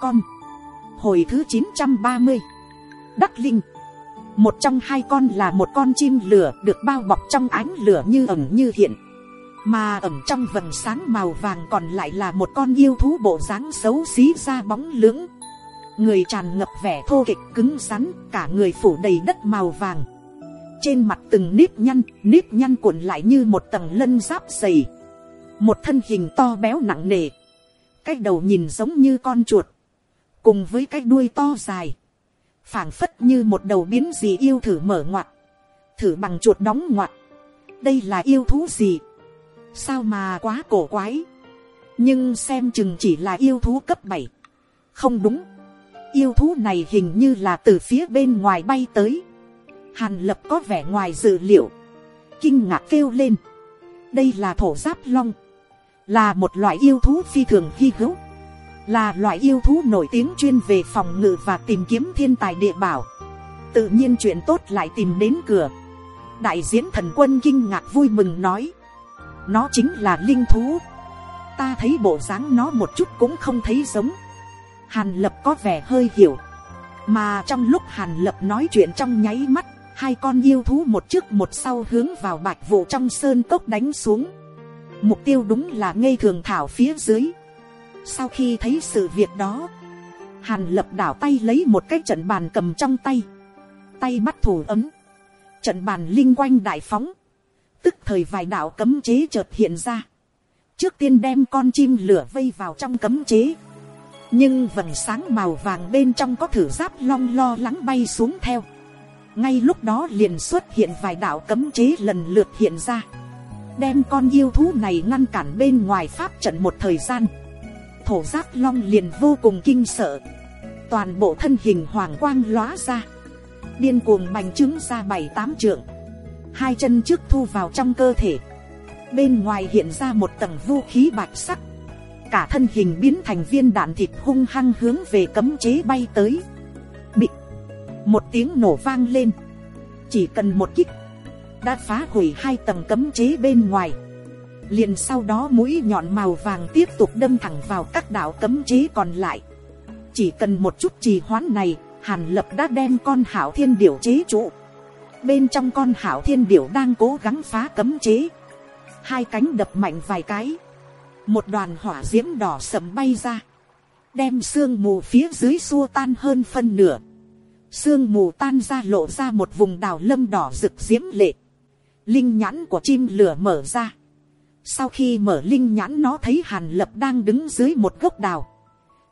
com. Hồi thứ chín trăm ba mươi, đắc linh. Một trong hai con là một con chim lửa được bao bọc trong ánh lửa như ẩm như hiện. Mà ẩm trong vầng sáng màu vàng còn lại là một con yêu thú bộ dáng xấu xí ra bóng lưỡng. Người tràn ngập vẻ thô kịch cứng rắn, cả người phủ đầy đất màu vàng. Trên mặt từng nếp nhăn nếp nhăn cuộn lại như một tầng lân giáp dày. Một thân hình to béo nặng nề cái đầu nhìn giống như con chuột, cùng với cái đuôi to dài, phảng phất như một đầu biến gì yêu thử mở ngoặt, thử bằng chuột đóng ngoặt. Đây là yêu thú gì? Sao mà quá cổ quái? Nhưng xem chừng chỉ là yêu thú cấp bảy. Không đúng. Yêu thú này hình như là từ phía bên ngoài bay tới. Hàn lập có vẻ ngoài dự liệu. Kinh ngạc kêu lên. Đây là thổ giáp long là một loại yêu thú phi thường hy hữu, là loại yêu thú nổi tiếng chuyên về phòng ngự và tìm kiếm thiên tài địa bảo. Tự nhiên chuyện tốt lại tìm đến cửa. Đại diễn thần quân kinh ngạc vui mừng nói, nó chính là linh thú. Ta thấy bộ dáng nó một chút cũng không thấy giống. Hàn lập có vẻ hơi hiểu. Mà trong lúc hàn lập nói chuyện trong nháy mắt, hai con yêu thú một trước một sau hướng vào bạch vụ trong sơn cốc đánh xuống mục tiêu đúng là ngây thường thảo phía dưới. Sau khi thấy sự việc đó, hàn lập đảo tay lấy một cái trận bàn cầm trong tay. Tay bắt thủ ấm. Trận bàn linh quanh đại phóng. Tức thời vài đạo cấm chế chợt hiện ra. Trước tiên đem con chim lửa vây vào trong cấm chế. Nhưng vầng sáng màu vàng bên trong có thử giáp long lo lắng bay xuống theo. Ngay lúc đó liền xuất hiện vài đạo cấm chế lần lượt hiện ra đem con yêu thú này ngăn cản bên ngoài pháp trận một thời gian. Thổ giáp long liền vô cùng kinh sợ. Toàn bộ thân hình hoàng quang lóa ra. Điên cuồng bành trướng ra bảy tám trượng. Hai chân trước thu vào trong cơ thể. Bên ngoài hiện ra một tầng vũ khí bạch sắc. Cả thân hình biến thành viên đạn thịt hung hăng hướng về cấm chế bay tới. Bị một tiếng nổ vang lên. Chỉ cần một kích đã phá hủy hai tầng cấm chế bên ngoài. Liền sau đó mũi nhọn màu vàng tiếp tục đâm thẳng vào các đạo cấm chế còn lại. Chỉ cần một chút trì hoãn này, hàn lập đã đem con hảo thiên điểu chế trụ. Bên trong con hảo thiên điểu đang cố gắng phá cấm chế. Hai cánh đập mạnh vài cái. Một đoàn hỏa d i ễ m đỏ sầm bay ra. Đem sương mù phía dưới xua tan hơn phân nửa. Sương mù tan ra lộ ra một vùng đào lâm đỏ rực d i ễ m lệ linh nhãn của chim lửa mở ra sau khi mở linh nhãn nó thấy hàn lập đang đứng dưới một gốc đào.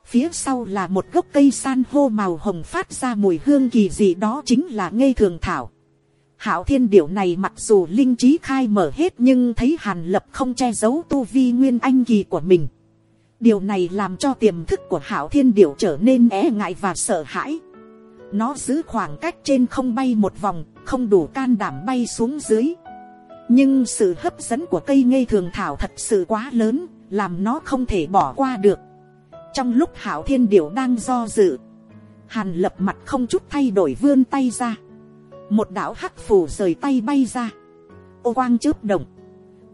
Phía sau là một gốc cây san hô màu hồng phát ra mùi hương kỳ dị đó chính là ngây thường thảo. Hảo thiên điểu này mặc dù linh trí khai mở hết nhưng thấy hàn lập không che giấu tu vi nguyên anh kỳ của mình. Điều này làm cho tiềm thức của hảo thiên điểu trở nên é ngại và sợ hãi. Nó giữ khoảng cách trên không bay một vòng, không đủ can đảm bay xuống dưới nhưng sự hấp dẫn của cây ngây thường thảo thật sự quá lớn, làm nó không thể bỏ qua được. Trong lúc hảo thiên điểu đang do dự, hàn lập mặt không chút thay đổi vươn tay ra. Một đạo hắc phù rời tay bay ra. Ô quang chớp động.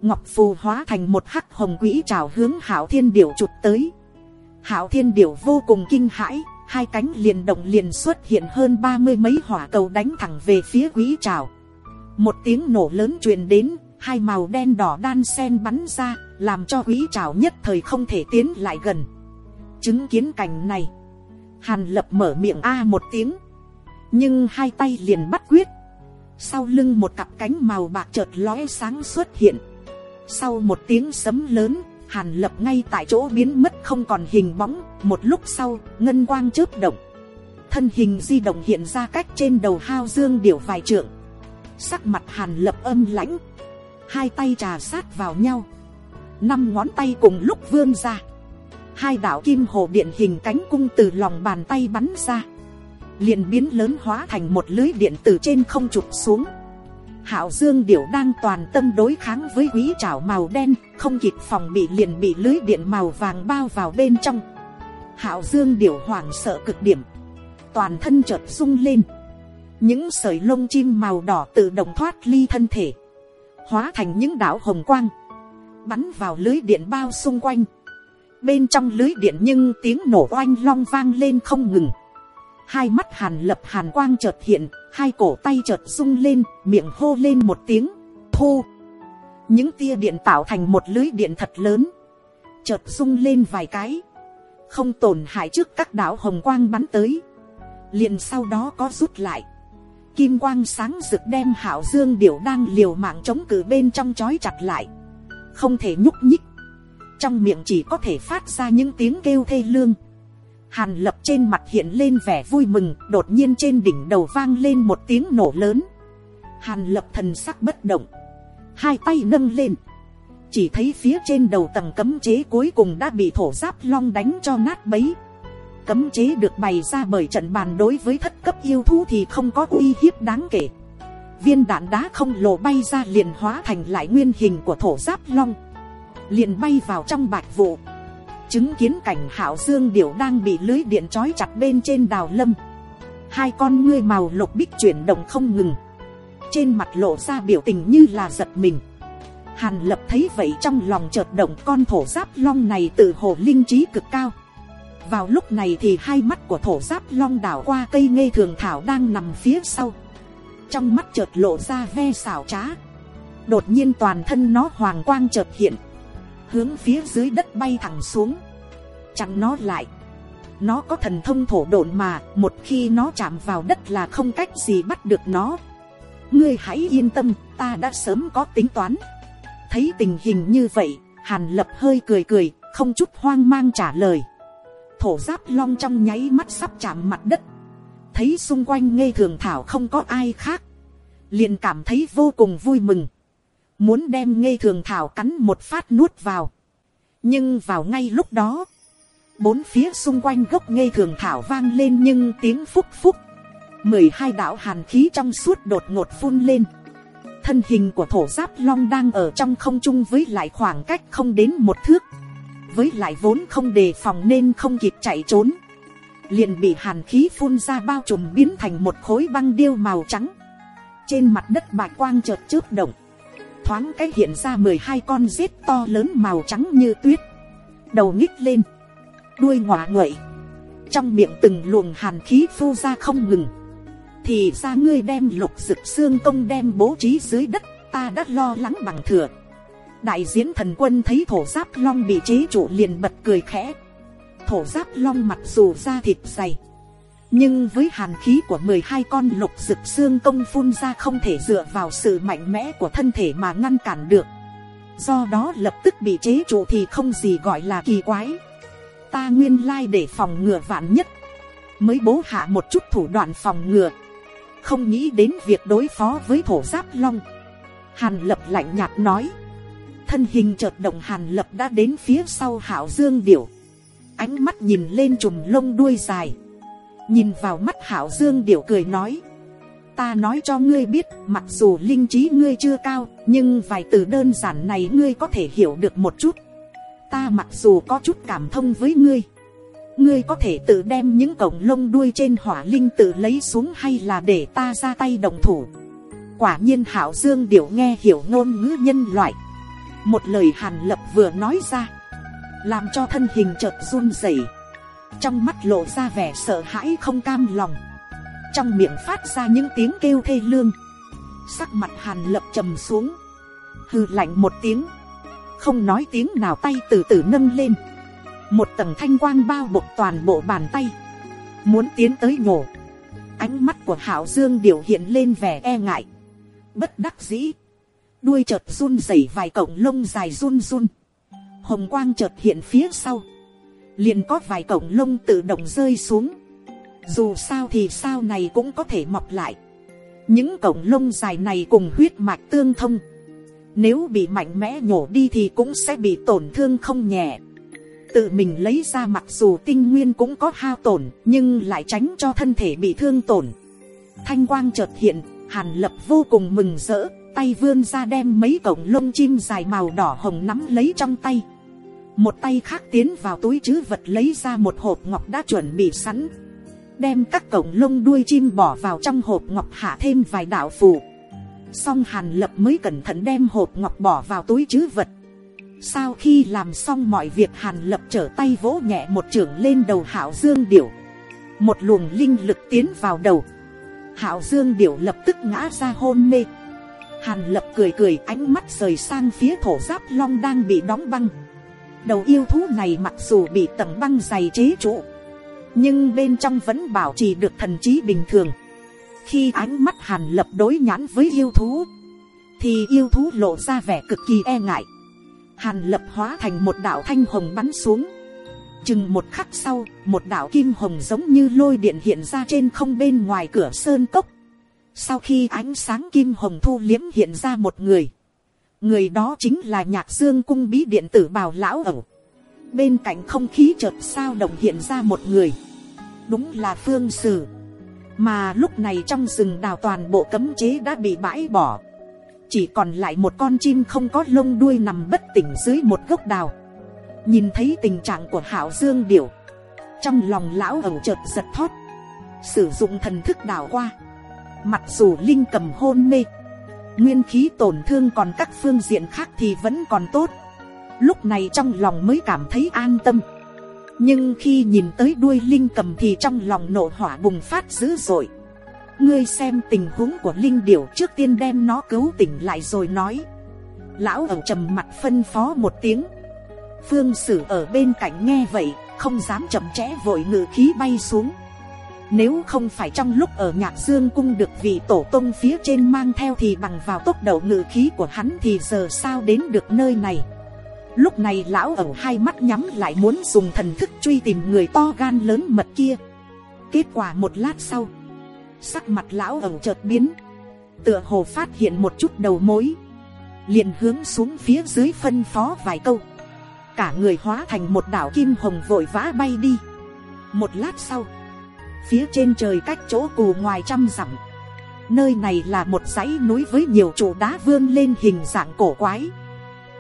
Ngọc phù hóa thành một hắc hồng quỹ trào hướng hảo thiên điểu chụp tới. Hảo thiên điểu vô cùng kinh hãi, hai cánh liền động liền xuất hiện hơn ba mươi mấy hỏa cầu đánh thẳng về phía quỹ trào một tiếng nổ lớn truyền đến, hai màu đen đỏ đan sen bắn ra, làm cho quý trào nhất thời không thể tiến lại gần. Chứng kiến cảnh này, hàn lập mở miệng a một tiếng. Nhưng hai tay liền bắt quyết. Sau lưng một cặp cánh màu bạc chợt lóe sáng xuất hiện. Sau một tiếng sấm lớn, hàn lập ngay tại chỗ biến mất không còn hình bóng. Một lúc sau, ngân quang chớp động. Thân hình di động hiện ra cách trên đầu hao dương điểu vài trượng sắc mặt hàn lập âm lãnh. Hai tay trà sát vào nhau. Năm ngón tay cùng lúc vươn ra. Hai đạo kim hồ điện hình cánh cung từ lòng bàn tay bắn ra. Liền biến lớn hóa thành một lưới điện từ trên không trục xuống. Hảo dương điểu đang toàn tâm đối kháng với quý trảo màu đen, không kịp phòng bị liền bị lưới điện màu vàng bao vào bên trong. Hảo dương điểu hoảng sợ cực điểm. Toàn thân chợt rung lên những sợi lông chim màu đỏ tự động thoát ly thân thể, hóa thành những đảo hồng quang, bắn vào lưới điện bao xung quanh, bên trong lưới điện nhưng tiếng nổ oanh long vang lên không ngừng. Hai mắt hàn lập hàn quang chợt hiện hai cổ tay chợt rung lên miệng hô lên một tiếng thu! Những tia điện tạo thành một lưới điện thật lớn chợt rung lên vài cái. Không tổn hại trước các đảo hồng quang bắn tới. Liền sau đó có rút lại kim quang sáng rực đem hảo dương điểu đang liều mạng chống cự bên trong chói chặt lại. Không thể nhúc nhích. Trong miệng chỉ có thể phát ra những tiếng kêu thê lương. Hàn lập trên mặt hiện lên vẻ vui mừng, đột nhiên trên đỉnh đầu vang lên một tiếng nổ lớn. Hàn lập thần sắc bất động. Hai tay nâng lên. Chỉ thấy phía trên đầu tầng cấm chế cuối cùng đã bị thổ giáp long đánh cho nát bấy cấm chế được bày ra bởi trận bàn đối với thất cấp yêu thú thì không có uy hiếp đáng kể. Viên đạn đá không lộ bay ra liền hóa thành lại nguyên hình của thổ giáp long. Liền bay vào trong bạch vụ. Chứng kiến cảnh hảo dương điểu đang bị lưới điện trói chặt bên trên đào lâm. Hai con ngươi màu lục bích chuyển động không ngừng. Trên mặt lộ ra biểu tình như là giật mình. Hàn lập thấy vậy trong lòng chợt động, con thổ giáp long này tự hồ linh trí cực cao vào lúc này thì hai mắt của thổ giáp long đảo qua cây ngây thường thảo đang nằm phía sau. Trong mắt chợt lộ ra ve xảo trá. Đột nhiên toàn thân nó hoàng quang chợt hiện. Hướng phía dưới đất bay thẳng xuống. Chặn nó lại. Nó có thần thông thổ độn mà, một khi nó chạm vào đất là không cách gì bắt được nó. Ngươi hãy yên tâm, ta đã sớm có tính toán. Thấy tình hình như vậy, hàn lập hơi cười cười, không chút hoang mang trả lời thổ giáp long trong nháy mắt sắp chạm mặt đất. Thấy xung quanh ngây thường thảo không có ai khác. Liền cảm thấy vô cùng vui mừng. Muốn đem ngây thường thảo cắn một phát nuốt vào. Nhưng vào ngay lúc đó, bốn phía xung quanh gốc ngây thường thảo vang lên nhưng tiếng phúc phúc. Mười hai đạo hàn khí trong suốt đột ngột phun lên. Thân hình của thổ giáp long đang ở trong không trung với lại khoảng cách không đến một thước với lại vốn không đề phòng nên không kịp chạy trốn. Liền bị hàn khí phun ra bao trùm biến thành một khối băng điêu màu trắng. Trên mặt đất bạch quang chợt chớp động. Thoáng cái hiện ra mười hai con rết to lớn màu trắng như tuyết. Đầu nhích lên. Đuôi ngoả nguậy trong miệng từng luồng hàn khí phu ra không ngừng. Thì ra ngươi đem lục rực xương công đem bố trí dưới đất, ta đã lo lắng bằng thừa đại diễn thần quân thấy thổ giáp long bị chế trụ liền bật cười khẽ. Thổ giáp long mặc dù da thịt dày, nhưng với hàn khí của mười hai con lục rực xương công phun ra không thể dựa vào sự mạnh mẽ của thân thể mà ngăn cản được. Do đó lập tức bị chế trụ thì không gì gọi là kỳ quái. Ta nguyên lai để phòng ngừa vạn nhất, mới bố hạ một chút thủ đoạn phòng ngừa. Không nghĩ đến việc đối phó với thổ giáp long. Hàn lập lạnh nhạt nói thân hình chợt động hàn lập đã đến phía sau hảo dương điểu. Ánh mắt nhìn lên chùm lông đuôi dài. Nhìn vào mắt hảo dương điểu cười nói. Ta nói cho ngươi biết, mặc dù linh trí ngươi chưa cao, nhưng vài từ đơn giản này ngươi có thể hiểu được một chút. Ta mặc dù có chút cảm thông với ngươi. Ngươi có thể tự đem những cổng lông đuôi trên hỏa linh tự lấy xuống hay là để ta ra tay đồng thủ? Quả nhiên hảo dương điểu nghe hiểu ngôn ngữ nhân loại một lời hàn lập vừa nói ra. Làm cho thân hình chợt run rẩy. Trong mắt lộ ra vẻ sợ hãi không cam lòng. Trong miệng phát ra những tiếng kêu thê lương. Sắc mặt hàn lập trầm xuống. Hư lạnh một tiếng. Không nói tiếng nào tay từ từ nâng lên. Một tầng thanh quang bao bọc toàn bộ bàn tay. Muốn tiến tới nhổ. Ánh mắt của hảo dương biểu hiện lên vẻ e ngại. Bất đắc dĩ đuôi chợt run rẩy vài cổng lông dài run run. Hồng quang chợt hiện phía sau. Liền có vài cổng lông tự động rơi xuống. Dù sao thì sao này cũng có thể mọc lại. Những cổng lông dài này cùng huyết mạch tương thông. Nếu bị mạnh mẽ nhổ đi thì cũng sẽ bị tổn thương không nhẹ. Tự mình lấy ra mặc dù tinh nguyên cũng có hao tổn, nhưng lại tránh cho thân thể bị thương tổn. Thanh quang chợt hiện, hàn lập vô cùng mừng rỡ tay vươn ra đem mấy cổng lông chim dài màu đỏ hồng nắm lấy trong tay. Một tay khác tiến vào túi chứ vật lấy ra một hộp ngọc đã chuẩn bị sẵn. Đem các cổng lông đuôi chim bỏ vào trong hộp ngọc hạ thêm vài đạo phù. Xong hàn lập mới cẩn thận đem hộp ngọc bỏ vào túi chứ vật. Sau khi làm xong mọi việc, hàn lập trở tay vỗ nhẹ một trưởng lên đầu hảo dương điểu. Một luồng linh lực tiến vào đầu. Hảo dương điểu lập tức ngã ra hôn mê hàn lập cười cười, ánh mắt rời sang phía thổ giáp long đang bị đóng băng. Đầu yêu thú này mặc dù bị tầng băng dày chế trụ, nhưng bên trong vẫn bảo trì được thần trí bình thường. Khi ánh mắt hàn lập đối nhãn với yêu thú, thì yêu thú lộ ra vẻ cực kỳ e ngại. Hàn lập hóa thành một đạo thanh hồng bắn xuống. Chừng một khắc sau, một đạo kim hồng giống như lôi điện hiện ra trên không bên ngoài cửa sơn cốc sau khi ánh sáng kim hồng thu liếm hiện ra một người. Người đó chính là nhạc dương cung bí điện tử bào lão ẩu. Bên cạnh không khí chợt sao động hiện ra một người. Đúng là phương sử. Mà lúc này trong rừng đào toàn bộ cấm chế đã bị bãi bỏ. Chỉ còn lại một con chim không có lông đuôi nằm bất tỉnh dưới một gốc đào. Nhìn thấy tình trạng của hảo dương điểu. Trong lòng lão ẩu chợt giật thót. Sử dụng thần thức đào qua mặc dù linh cầm hôn mê, nguyên khí tổn thương còn các phương diện khác thì vẫn còn tốt. Lúc này trong lòng mới cảm thấy an tâm. Nhưng khi nhìn tới đuôi linh cầm thì trong lòng nộ hỏa bùng phát dữ dội. Ngươi xem tình huống của linh điểu trước tiên đem nó cứu tỉnh lại rồi nói. Lão ở trầm mặt phân phó một tiếng. Phương sử ở bên cạnh nghe vậy, không dám chậm trễ vội ngự khí bay xuống nếu không phải trong lúc ở nhạc dương cung được vị tổ tông phía trên mang theo thì bằng vào tốc độ ngự khí của hắn thì giờ sao đến được nơi này? Lúc này lão ẩu hai mắt nhắm lại muốn dùng thần thức truy tìm người to gan lớn mật kia. Kết quả một lát sau, sắc mặt lão ẩu chợt biến. Tựa hồ phát hiện một chút đầu mối, liền hướng xuống phía dưới phân phó vài câu. Cả người hóa thành một đảo kim hồng vội vã bay đi. Một lát sau phía trên trời cách chỗ cù ngoài trăm dặm. Nơi này là một dãy núi với nhiều trụ đá vươn lên hình dạng cổ quái.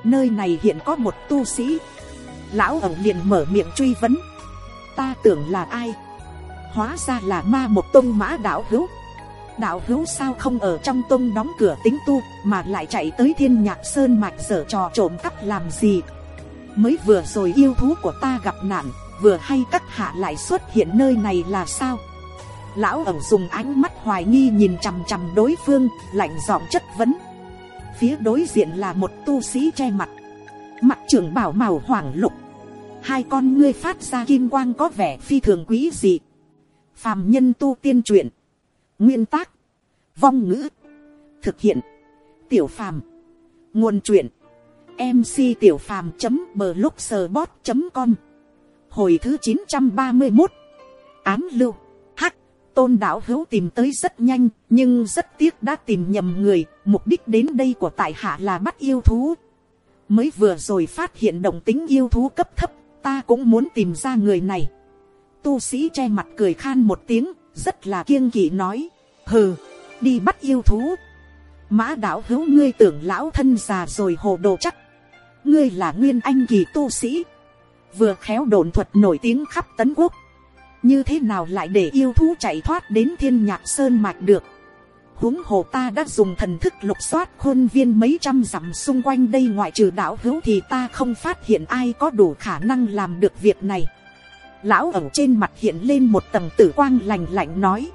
Nơi này hiện có một tu sĩ. Lão ẩu liền mở miệng truy vấn. Ta tưởng là ai? Hóa ra là ma một tôn mã đạo hữu. Đạo hữu sao không ở trong tôn đóng cửa tính tu mà lại chạy tới thiên nhạc sơn mạch dở trò trộm cắp làm gì? Mới vừa rồi yêu thú của ta gặp nạn vừa hay các hạ lại xuất hiện nơi này là sao? Lão ẩu dùng ánh mắt hoài nghi nhìn chằm chằm đối phương, lạnh giọng chất vấn. Phía đối diện là một tu sĩ che mặt. Mặt trưởng bảo màu hoảng lục. Hai con ngươi phát ra kim quang có vẻ phi thường quý dị. Phàm nhân tu tiên truyện. Nguyên tác. Vong ngữ. Thực hiện. Tiểu phàm. Nguồn truyện. Mc tiểu phàm blogspot com hồi thứ chín trăm ba mươi một ám lưu. Hắc, tôn đạo hữu tìm tới rất nhanh, nhưng rất tiếc đã tìm nhầm người. Mục đích đến đây của tại hạ là bắt yêu thú. Mới vừa rồi phát hiện động tính yêu thú cấp thấp, ta cũng muốn tìm ra người này. Tu sĩ che mặt cười khan một tiếng, rất là kiêng kỵ nói. Hừ, đi bắt yêu thú. Mã đạo hữu ngươi tưởng lão thân già rồi hồ đồ chắc. Ngươi là nguyên anh kỳ tu sĩ vừa khéo đồn thuật nổi tiếng khắp tấn quốc. Như thế nào lại để yêu thú chạy thoát đến thiên nhạc sơn mạch được? Huống hồ ta đã dùng thần thức lục soát khuôn viên mấy trăm dặm xung quanh đây ngoại trừ đạo hữu thì ta không phát hiện ai có đủ khả năng làm được việc này. Lão ẩu trên mặt hiện lên một tầng tử quang lành lạnh nói.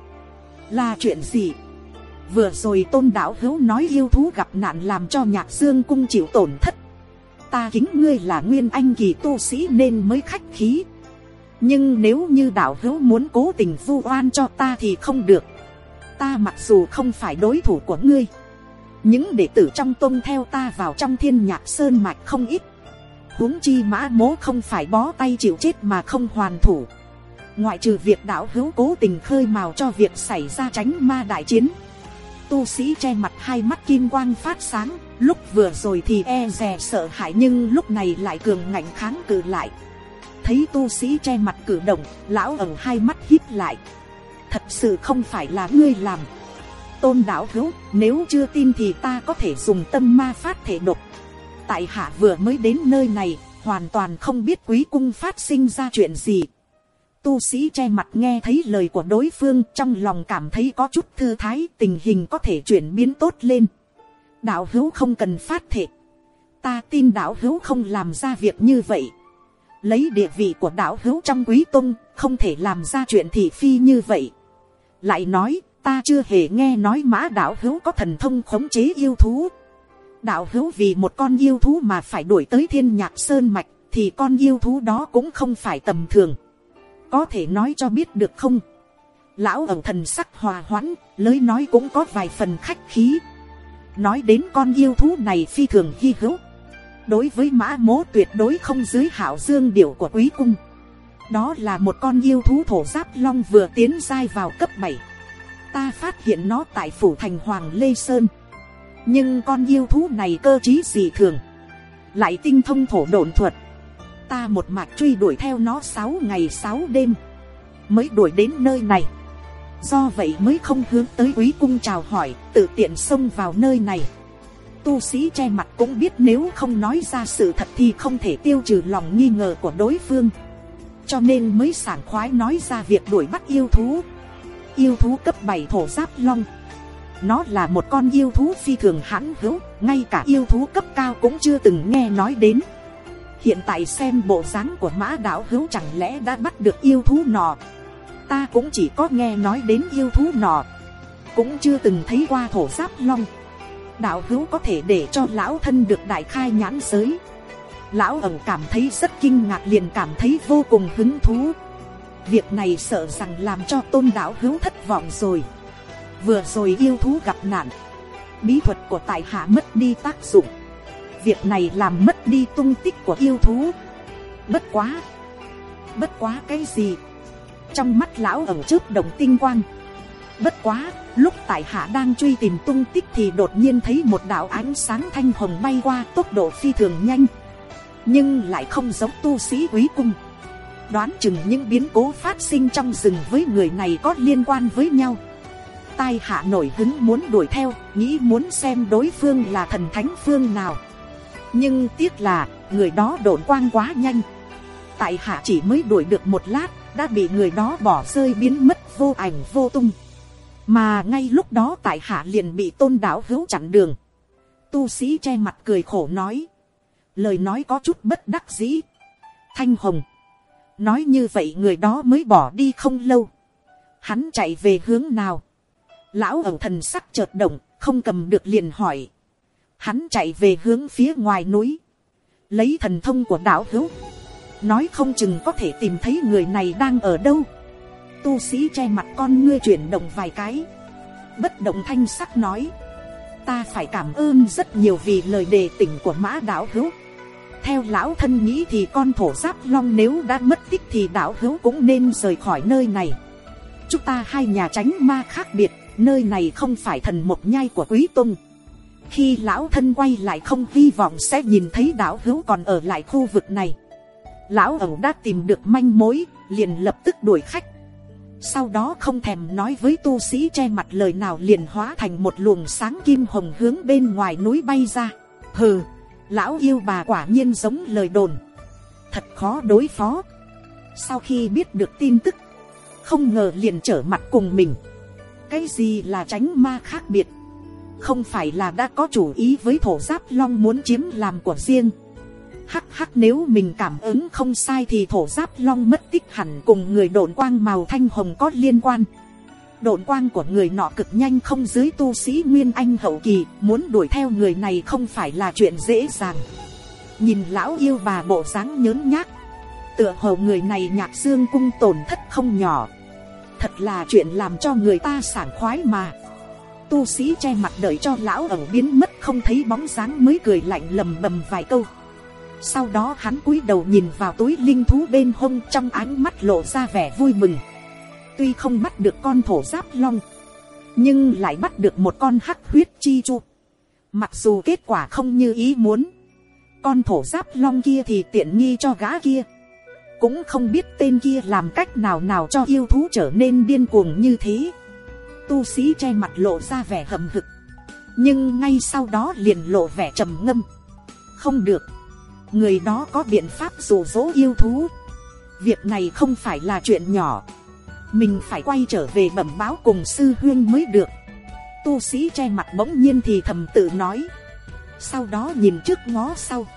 Là chuyện gì? Vừa rồi tôn đạo hữu nói yêu thú gặp nạn làm cho nhạc dương cung chịu tổn thất ta kính ngươi là nguyên anh kỳ tu sĩ nên mới khách khí. Nhưng nếu như đạo hữu muốn cố tình vu oan cho ta thì không được. Ta mặc dù không phải đối thủ của ngươi. Những đệ tử trong tôn theo ta vào trong thiên nhạc sơn mạch không ít. Huống chi mã mố không phải bó tay chịu chết mà không hoàn thủ. Ngoại trừ việc đạo hữu cố tình khơi mào cho việc xảy ra tránh ma đại chiến. Tu sĩ che mặt hai mắt kim quang phát sáng lúc vừa rồi thì e dè sợ hãi nhưng lúc này lại cường ngạnh kháng cự lại. Thấy tu sĩ che mặt cử động, lão ẩu hai mắt hít lại. Thật sự không phải là ngươi làm. Tôn đạo hữu, nếu chưa tin thì ta có thể dùng tâm ma phát thể độc. Tại hạ vừa mới đến nơi này, hoàn toàn không biết quý cung phát sinh ra chuyện gì. Tu sĩ che mặt nghe thấy lời của đối phương, trong lòng cảm thấy có chút thư thái, tình hình có thể chuyển biến tốt lên đạo hữu không cần phát thệ, ta tin đạo hữu không làm ra việc như vậy. lấy địa vị của đạo hữu trong quý tôn không thể làm ra chuyện thị phi như vậy. lại nói ta chưa hề nghe nói mã đạo hữu có thần thông khống chế yêu thú. đạo hữu vì một con yêu thú mà phải đuổi tới thiên nhạc sơn mạch thì con yêu thú đó cũng không phải tầm thường. có thể nói cho biết được không. lão ẩu thần sắc hòa hoãn, lới nói cũng có vài phần khách khí nói đến con yêu thú này phi thường hy hữu. đối với mã mố tuyệt đối không dưới hảo dương điệu của quý cung. đó là một con yêu thú thổ giáp long vừa tiến giai vào cấp bảy. Ta phát hiện nó tại phủ thành hoàng lê sơn. Nhưng con yêu thú này cơ t r í gì thường. Lại tinh thông thổ độn thuật. Ta một mạc truy đuổi theo nó sáu ngày sáu đêm. Mới đuổi đến nơi này do vậy mới không hướng tới quý cung chào hỏi, tự tiện xông vào nơi này. Tu sĩ che mặt cũng biết nếu không nói ra sự thật thì không thể tiêu trừ lòng nghi ngờ của đối phương. Cho nên mới sảng khoái nói ra việc đuổi bắt yêu thú. Yêu thú cấp bảy thổ giáp long. Nó là một con yêu thú phi thường hãn hữu, ngay cả yêu thú cấp cao cũng chưa từng nghe nói đến. Hiện tại xem bộ dáng của mã đạo hữu chẳng lẽ đã bắt được yêu thú nọ ta cũng chỉ có nghe nói đến yêu thú nọ. Cũng chưa từng thấy qua thổ giáp long. Đạo hữu có thể để cho lão thân được đại khai nhãn giới. Lão ẩn cảm thấy rất kinh ngạc liền cảm thấy vô cùng hứng thú. Việc này sợ rằng làm cho tôn đạo hữu thất vọng rồi. Vừa rồi yêu thú gặp nạn. Bí thuật của tại hạ mất đi tác dụng. Việc này làm mất đi tung tích của yêu thú. Bất quá. Bất quá cái gì? Trong mắt lão ẩu trước đồng tinh quang. Bất quá, lúc tại hạ đang truy tìm tung tích thì đột nhiên thấy một đạo ánh sáng thanh hồng bay qua tốc độ phi thường nhanh. Nhưng lại không giống tu sĩ quý cung. Đoán chừng những biến cố phát sinh trong rừng với người này có liên quan với nhau. Tai hạ nổi hứng muốn đuổi theo, nghĩ muốn xem đối phương là thần thánh phương nào. Nhưng tiếc là, người đó đổn quang quá nhanh. Tại hạ chỉ mới đuổi được một lát đã bị người đó bỏ rơi biến mất vô ảnh vô tung. Mà ngay lúc đó tại hạ liền bị tôn đảo hữu chặn đường. Tu sĩ che mặt cười khổ nói. Lời nói có chút bất đắc dĩ. Thanh hồng. Nói như vậy người đó mới bỏ đi không lâu. Hắn chạy về hướng nào? Lão ẩu thần sắc chợt động, không cầm được liền hỏi. Hắn chạy về hướng phía ngoài núi. Lấy thần thông của đảo hữu nói không chừng có thể tìm thấy người này đang ở đâu. Tu sĩ che mặt con ngươi chuyển động vài cái. Bất động thanh sắc nói. Ta phải cảm ơn rất nhiều vì lời đề tỉnh của mã đạo hữu. Theo lão thân nghĩ thì con thổ giáp long nếu đã mất tích thì đạo hữu cũng nên rời khỏi nơi này. Chúng ta hai nhà tránh ma khác biệt, nơi này không phải thần một nhai của quý tung khi lão thân quay lại không hy vọng sẽ nhìn thấy đạo hữu còn ở lại khu vực này lão ẩu đã tìm được manh mối, liền lập tức đuổi khách. Sau đó không thèm nói với tu sĩ che mặt lời nào liền hóa thành một luồng sáng kim hồng hướng bên ngoài núi bay ra. Hừ, lão yêu bà quả nhiên giống lời đồn. Thật khó đối phó. Sau khi biết được tin tức, không ngờ liền trở mặt cùng mình. Cái gì là tránh ma khác biệt? Không phải là đã có chủ ý với thổ giáp long muốn chiếm làm của riêng hắc hắc nếu mình cảm ứng không sai thì thổ giáp long mất tích hẳn cùng người độn quang màu thanh hồng có liên quan. Độn quang của người nọ cực nhanh không dưới tu sĩ nguyên anh hậu kỳ, muốn đuổi theo người này không phải là chuyện dễ dàng. Nhìn lão yêu bà bộ dáng nhớn nhác, tựa hồ người này nhạc dương cung tổn thất không nhỏ. Thật là chuyện làm cho người ta sảng khoái mà. Tu sĩ che mặt đợi cho lão ẩu biến mất không thấy bóng dáng mới cười lạnh lầm bầm vài câu sau đó hắn cúi đầu nhìn vào túi linh thú bên hông trong ánh mắt lộ ra vẻ vui mừng tuy không bắt được con thổ giáp long, nhưng lại bắt được một con hắc huyết chi chu. Mặc dù kết quả không như ý muốn, con thổ giáp long kia thì tiện nghi cho gã kia. Cũng không biết tên kia làm cách nào nào cho yêu thú trở nên điên cuồng như thế. Tu sĩ che mặt lộ ra vẻ hầm hực. Nhưng ngay sau đó liền lộ vẻ trầm ngâm. Không được. Người đó có biện pháp rủ dỗ yêu thú. Việc này không phải là chuyện nhỏ. Mình phải quay trở về bẩm báo cùng sư huyên mới được. Tu sĩ che mặt bỗng nhiên thì thầm tự nói. Sau đó nhìn trước ngó sau,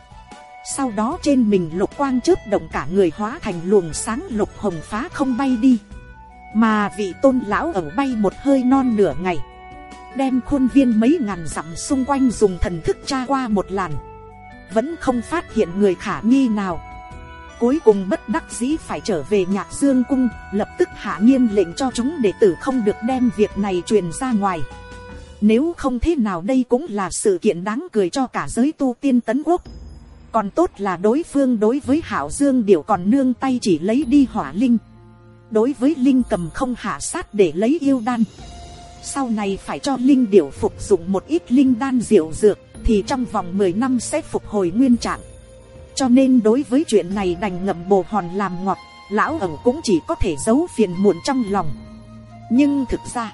sau đó trên mình lục quang chớp động cả người hóa thành luồng sáng lục hồng phá không bay đi, mà vị tôn lão ở bay một hơi non nửa ngày, đem khuôn viên mấy ngàn dặm xung quanh dùng thần thức tra qua một làn, vẫn không phát hiện người khả nghi nào. Cuối cùng bất đắc dĩ phải trở về nhạc dương cung, lập tức hạ nghiêm lệnh cho chúng đệ tử không được đem việc này truyền ra ngoài. Nếu không thế nào đây cũng là sự kiện đáng cười cho cả giới tu tiên tấn quốc. Còn tốt là đối phương đối với hảo dương điệu còn nương tay chỉ lấy đi hỏa linh. Đối với linh cầm không hạ sát để lấy yêu đan. Sau này phải cho linh điệu phục dụng một ít linh đan diệu dược thì trong vòng 10 năm sẽ phục hồi nguyên trạng. Cho nên đối với chuyện này đành ngậm bồ hòn làm ngọt, lão ẩu cũng chỉ có thể giấu phiền muộn trong lòng. Nhưng thực ra,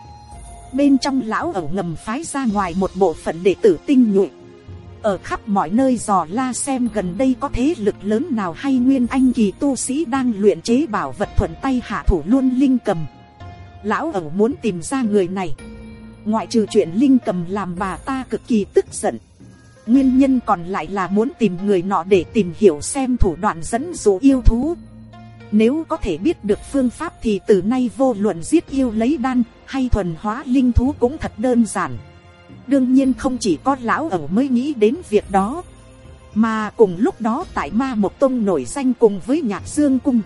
bên trong lão ẩu ngầm phái ra ngoài một bộ phận đệ tử tinh nhuệ. Ở khắp mọi nơi dò la xem gần đây có thế lực lớn nào hay nguyên anh kỳ tu sĩ đang luyện chế bảo vật thuận tay hạ thủ luôn linh cầm. Lão ẩu muốn tìm ra người này. Ngoại trừ chuyện linh cầm làm bà ta cực kỳ tức giận Nguyên nhân còn lại là muốn tìm người nọ để tìm hiểu xem thủ đoạn dẫn dụ yêu thú. Nếu có thể biết được phương pháp thì từ nay vô luận giết yêu lấy đan hay thuần hóa linh thú cũng thật đơn giản. Đương nhiên không chỉ có lão ẩu mới nghĩ đến việc đó. Mà cùng lúc đó tại Ma Một Tông nổi danh cùng với Nhạc Dương Cung.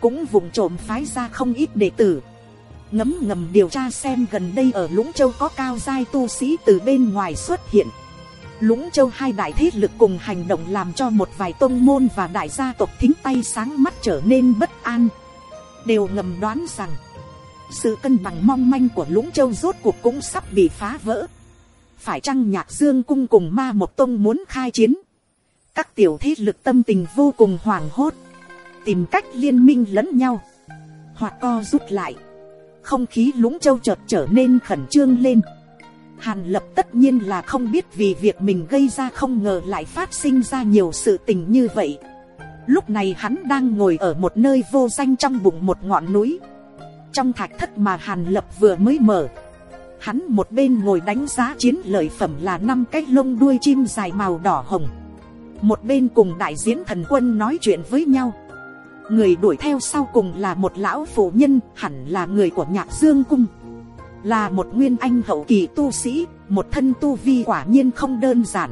Cũng vùng trộm phái ra không ít đệ tử. Ngấm ngầm điều tra xem gần đây ở Lũng Châu có cao giai tu sĩ từ bên ngoài xuất hiện lũng châu hai đại thế lực cùng hành động làm cho một vài tôn môn và đại gia tộc thính tay sáng mắt trở nên bất an. Đều ngầm đoán rằng, sự cân bằng mong manh của lũng châu rốt cuộc cũng sắp bị phá vỡ. Phải chăng nhạc dương cung cùng ma một tông muốn khai chiến? Các tiểu thế lực tâm tình vô cùng hoảng hốt, tìm cách liên minh lẫn nhau. Hoặc co rút lại, không khí lũng châu chợt trở nên khẩn trương lên. Hàn lập tất nhiên là không biết vì việc mình gây ra không ngờ lại phát sinh ra nhiều sự tình như vậy. Lúc này hắn đang ngồi ở một nơi vô danh trong bụng một ngọn núi. Trong thạch thất mà hàn lập vừa mới mở. Hắn một bên ngồi đánh giá chiến lợi phẩm là năm cái lông đuôi chim dài màu đỏ hồng. Một bên cùng đại diễn thần quân nói chuyện với nhau. Người đuổi theo sau cùng là một lão phụ nhân, hẳn là người của nhạc dương cung là một nguyên anh hậu kỳ tu sĩ, một thân tu vi quả nhiên không đơn giản.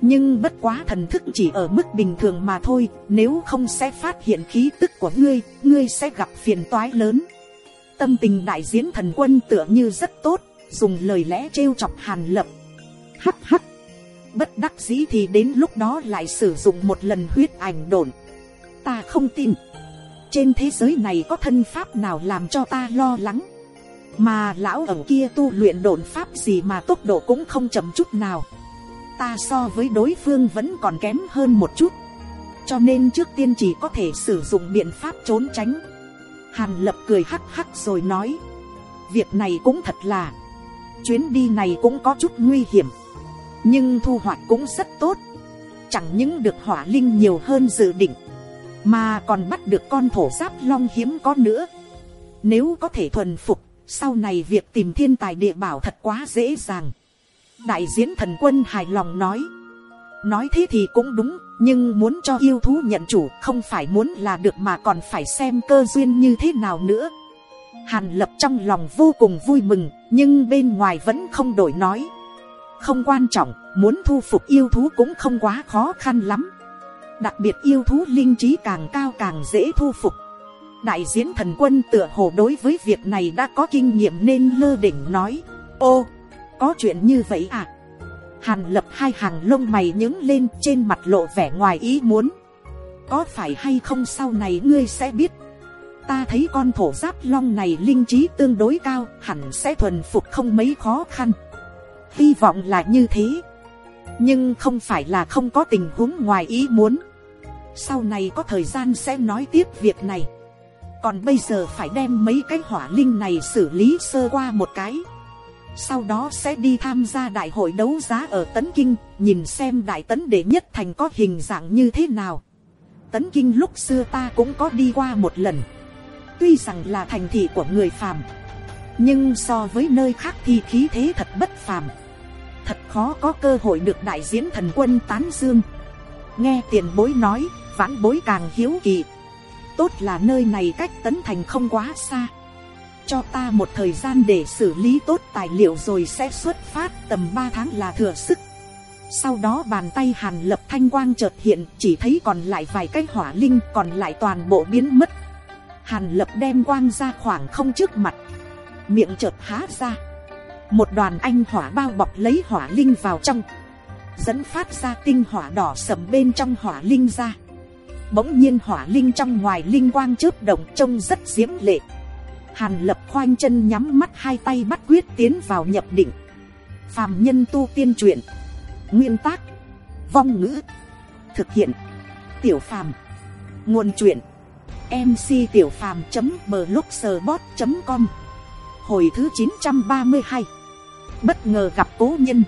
Nhưng bất quá thần thức chỉ ở mức bình thường mà thôi, nếu không sẽ phát hiện khí tức của ngươi, ngươi sẽ gặp phiền toái lớn. Tâm tình đại diễn thần quân tựa như rất tốt, dùng lời lẽ trêu chọc hàn lập. Hắc hắc. Bất đắc dĩ thì đến lúc đó lại sử dụng một lần huyết ảnh đồn. Ta không tin. Trên thế giới này có thân pháp nào làm cho ta lo lắng mà lão ẩu kia tu luyện đồn pháp gì mà tốc độ cũng không chậm chút nào. Ta so với đối phương vẫn còn kém hơn một chút. Cho nên trước tiên chỉ có thể sử dụng biện pháp trốn tránh. Hàn lập cười hắc hắc rồi nói. Việc này cũng thật là. Chuyến đi này cũng có chút nguy hiểm. Nhưng thu hoạch cũng rất tốt. Chẳng những được hỏa linh nhiều hơn dự định. Mà còn bắt được con thổ giáp long hiếm có nữa. Nếu có thể thuần phục sau này việc tìm thiên tài địa bảo thật quá dễ dàng. Đại diễn thần quân hài lòng nói. Nói thế thì cũng đúng, nhưng muốn cho yêu thú nhận chủ không phải muốn là được mà còn phải xem cơ duyên như thế nào nữa. Hàn lập trong lòng vô cùng vui mừng, nhưng bên ngoài vẫn không đổi nói. Không quan trọng, muốn thu phục yêu thú cũng không quá khó khăn lắm. Đặc biệt yêu thú linh trí càng cao càng dễ thu phục đại diễn thần quân tựa hồ đối với việc này đã có kinh nghiệm nên lơ đỉnh nói, ô, có chuyện như vậy à? Hàn lập hai hàng lông mày nhướng lên trên mặt lộ vẻ ngoài ý muốn. Có phải hay không sau này ngươi sẽ biết? Ta thấy con thổ giáp long này linh trí tương đối cao, hẳn sẽ thuần phục không mấy khó khăn. Hy vọng là như thế. Nhưng không phải là không có tình huống ngoài ý muốn. Sau này có thời gian sẽ nói tiếp việc này còn bây giờ phải đem mấy cái hỏa linh này xử lý sơ qua một cái. Sau đó sẽ đi tham gia đại hội đấu giá ở tấn kinh, nhìn xem đại tấn đệ nhất thành có hình dạng như thế nào. Tấn kinh lúc xưa ta cũng có đi qua một lần. Tuy rằng là thành thị của người phàm, nhưng so với nơi khác thì khí thế thật bất phàm. Thật khó có cơ hội được đại diễn thần quân tán dương. Nghe tiền bối nói, vãn bối càng hiếu kỳ tốt là nơi này cách tấn thành không quá xa. Cho ta một thời gian để xử lý tốt tài liệu rồi sẽ xuất phát tầm ba tháng là thừa sức. Sau đó bàn tay hàn lập thanh quang chợt hiện, chỉ thấy còn lại vài cái hỏa linh, còn lại toàn bộ biến mất. Hàn lập đem quang ra khoảng không trước mặt, miệng chợt há ra. Một đoàn anh hỏa bao bọc lấy hỏa linh vào trong, dẫn phát ra tinh hỏa đỏ sầm bên trong hỏa linh ra bỗng nhiên hỏa linh trong ngoài linh quang chớp động trông rất diễm lệ. Hàn lập khoanh chân nhắm mắt hai tay bắt quyết tiến vào nhập định. Phàm nhân tu tiên truyện. Nguyên tác. Vong ngữ. Thực hiện. Tiểu phàm. Nguồn truyện. Mc tiểu phàm blogspot com. Hồi thứ chín trăm ba mươi hai. Bất ngờ gặp cố nhân.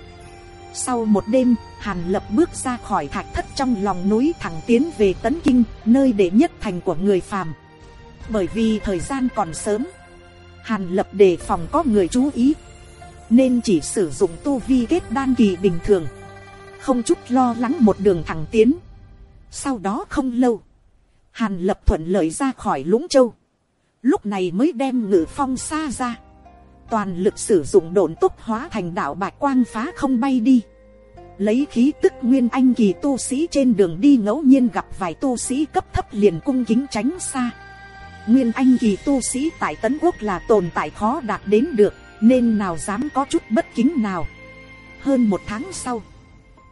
Sau một đêm hàn lập bước ra khỏi thạch thất trong lòng núi thẳng tiến về tấn kinh, nơi đệ nhất thành của người phàm. Bởi vì thời gian còn sớm, hàn lập đề phòng có người chú ý, nên chỉ sử dụng tu vi kết đan kỳ bình thường. Không chút lo lắng một đường thẳng tiến. Sau đó không lâu, hàn lập thuận lợi ra khỏi lũng châu. Lúc này mới đem ngự phong xa ra. Toàn lực sử dụng độn túc hóa thành đạo bạch quang phá không bay đi lấy khí tức nguyên anh kỳ tu sĩ trên đường đi ngẫu nhiên gặp vài tu sĩ cấp thấp liền cung kính tránh xa. Nguyên anh kỳ tu sĩ tại tấn quốc là tồn tại khó đạt đến được, nên nào dám có chút bất kính nào. Hơn một tháng sau,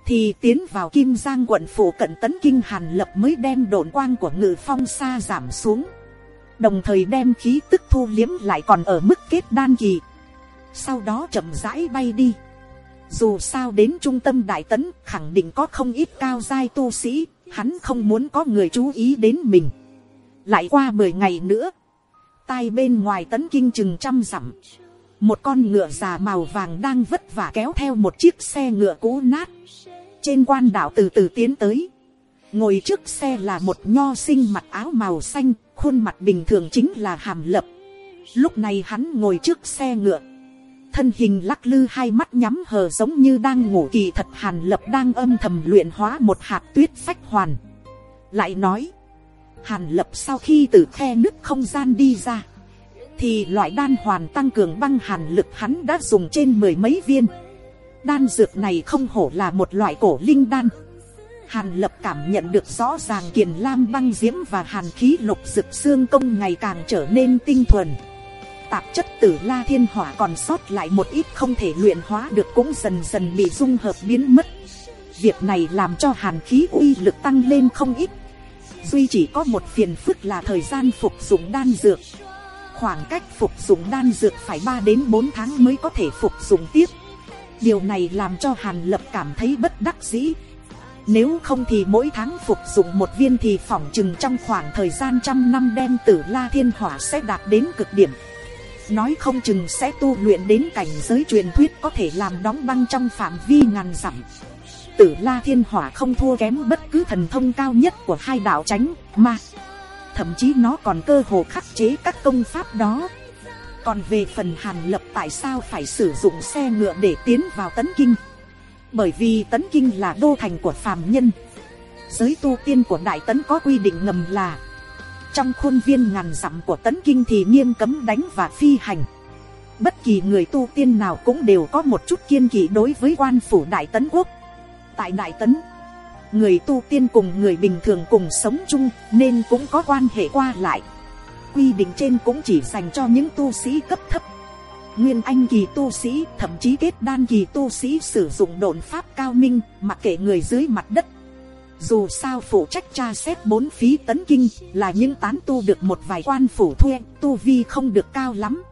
thì tiến vào kim giang quận phủ cận tấn kinh hàn lập mới đem đồn quang của ngự phong xa giảm xuống. Đồng thời đem khí tức thu liếm lại còn ở mức kết đan kỳ. Sau đó chậm rãi bay đi dù sao đến trung tâm đại tấn, khẳng định có không ít cao giai tu sĩ, hắn không muốn có người chú ý đến mình. Lại qua mười ngày nữa, tai bên ngoài tấn kinh chừng trăm dặm, một con ngựa già màu vàng đang vất vả kéo theo một chiếc xe ngựa cũ nát. Trên quan đảo từ từ tiến tới, ngồi trước xe là một nho sinh mặc áo màu xanh, khuôn mặt bình thường chính là hàm lập. Lúc này hắn ngồi trước xe ngựa thân hình lắc lư hai mắt nhắm hờ giống như đang ngủ kỳ thật hàn lập đang âm thầm luyện hóa một hạt tuyết phách hoàn. Lại nói, hàn lập sau khi từ khe nước không gian đi ra, thì loại đan hoàn tăng cường băng hàn lực hắn đã dùng trên mười mấy viên. Đan dược này không hổ là một loại cổ linh đan. Hàn lập cảm nhận được rõ ràng kiền lam băng diễm và hàn khí lục dực xương công ngày càng trở nên tinh thuần tạp chất tử la thiên hỏa còn sót lại một ít không thể luyện hóa được cũng dần dần bị dung hợp biến mất. Việc này làm cho hàn khí uy lực tăng lên không ít. Duy chỉ có một phiền phức là thời gian phục dụng đan dược. Khoảng cách phục dụng đan dược phải ba đến bốn tháng mới có thể phục dụng tiếp. Điều này làm cho hàn lập cảm thấy bất đắc dĩ. Nếu không thì mỗi tháng phục dụng một viên thì phỏng chừng trong khoảng thời gian trăm năm đem tử la thiên hỏa sẽ đạt đến cực điểm nói không chừng sẽ tu luyện đến cảnh giới truyền thuyết có thể làm đóng băng trong phạm vi ngàn dặm. Tử la thiên hỏa không thua kém bất cứ thần thông cao nhất của hai đạo tránh mà thậm chí nó còn cơ hồ khắc chế các công pháp đó. Còn về phần hàn lập tại sao phải sử dụng xe ngựa để tiến vào tấn kinh? Bởi vì tấn kinh là đô thành của phàm nhân. Giới tu tiên của đại tấn có quy định ngầm là trong khuôn viên ngàn dặm của tấn kinh thì nghiêm cấm đánh và phi hành. Bất kỳ người tu tiên nào cũng đều có một chút kiên kỵ đối với quan phủ đại tấn quốc. Tại đại tấn, người tu tiên cùng người bình thường cùng sống chung nên cũng có quan hệ qua lại. Quy định trên cũng chỉ dành cho những tu sĩ cấp thấp. Nguyên anh kỳ tu sĩ, thậm chí kết đan kỳ tu sĩ sử dụng độn pháp cao minh, mặc kệ người dưới mặt đất dù sao phụ trách tra xét bốn phí tấn kinh là những tán tu được một vài quan phủ thuê, tu vi không được cao lắm.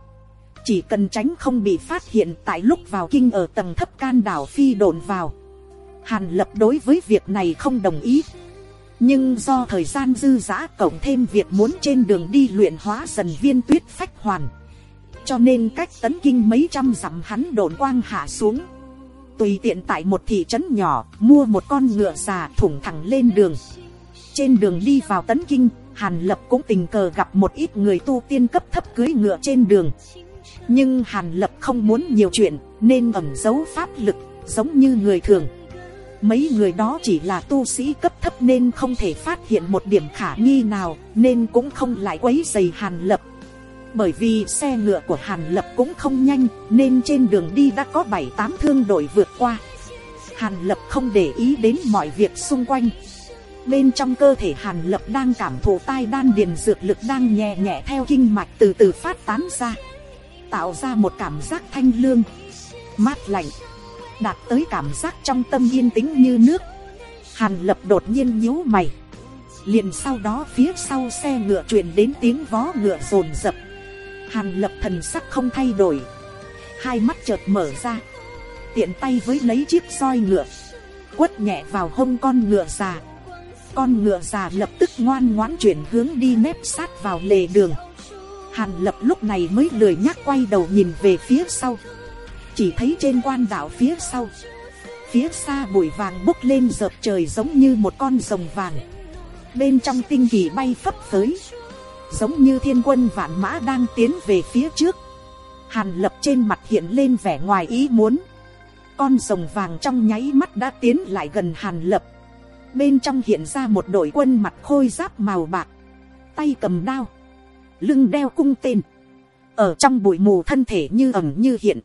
Chỉ cần tránh không bị phát hiện tại lúc vào kinh ở tầng thấp can đảo phi đồn vào. Hàn lập đối với việc này không đồng ý. Nhưng do thời gian dư dã cộng thêm việc muốn trên đường đi luyện hóa dần viên tuyết phách hoàn. Cho nên cách tấn kinh mấy trăm dặm hắn đồn quang hạ xuống tùy tiện tại một thị trấn nhỏ, mua một con ngựa già thủng thẳng lên đường. Trên đường đi vào tấn kinh, hàn lập cũng tình cờ gặp một ít người tu tiên cấp thấp cưới ngựa trên đường. Nhưng hàn lập không muốn nhiều chuyện, nên ẩm giấu pháp lực, giống như người thường. Mấy người đó chỉ là tu sĩ cấp thấp nên không thể phát hiện một điểm khả nghi nào, nên cũng không lại quấy dày hàn lập bởi vì xe ngựa của hàn lập cũng không nhanh, nên trên đường đi đã có bảy tám thương đội vượt qua. Hàn lập không để ý đến mọi việc xung quanh. Bên trong cơ thể hàn lập đang cảm thụ tai đan điền dược lực đang nhẹ nhẹ theo kinh mạch từ từ phát tán ra, tạo ra một cảm giác thanh lương, mát lạnh, đạt tới cảm giác trong tâm yên tĩnh như nước. Hàn lập đột nhiên nhíu mày. Liền sau đó phía sau xe ngựa truyền đến tiếng vó ngựa rồn rập hàn lập thần sắc không thay đổi. Hai mắt chợt mở ra. Tiện tay với lấy chiếc roi ngựa. Quất nhẹ vào hông con ngựa già. Con ngựa già lập tức ngoan ngoãn chuyển hướng đi nép sát vào lề đường. Hàn lập lúc này mới lười nhắc quay đầu nhìn về phía sau. Chỉ thấy trên quan đảo phía sau. Phía xa bụi vàng bốc lên dợp trời giống như một con rồng vàng. Bên trong tinh kỳ bay phấp phới giống như thiên quân vạn mã đang tiến về phía trước. Hàn lập trên mặt hiện lên vẻ ngoài ý muốn. Con rồng vàng trong nháy mắt đã tiến lại gần hàn lập. Bên trong hiện ra một đội quân mặt khôi giáp màu bạc. Tay cầm đao. Lưng đeo cung tên. Ở trong bụi mù thân thể như ẩm như hiện.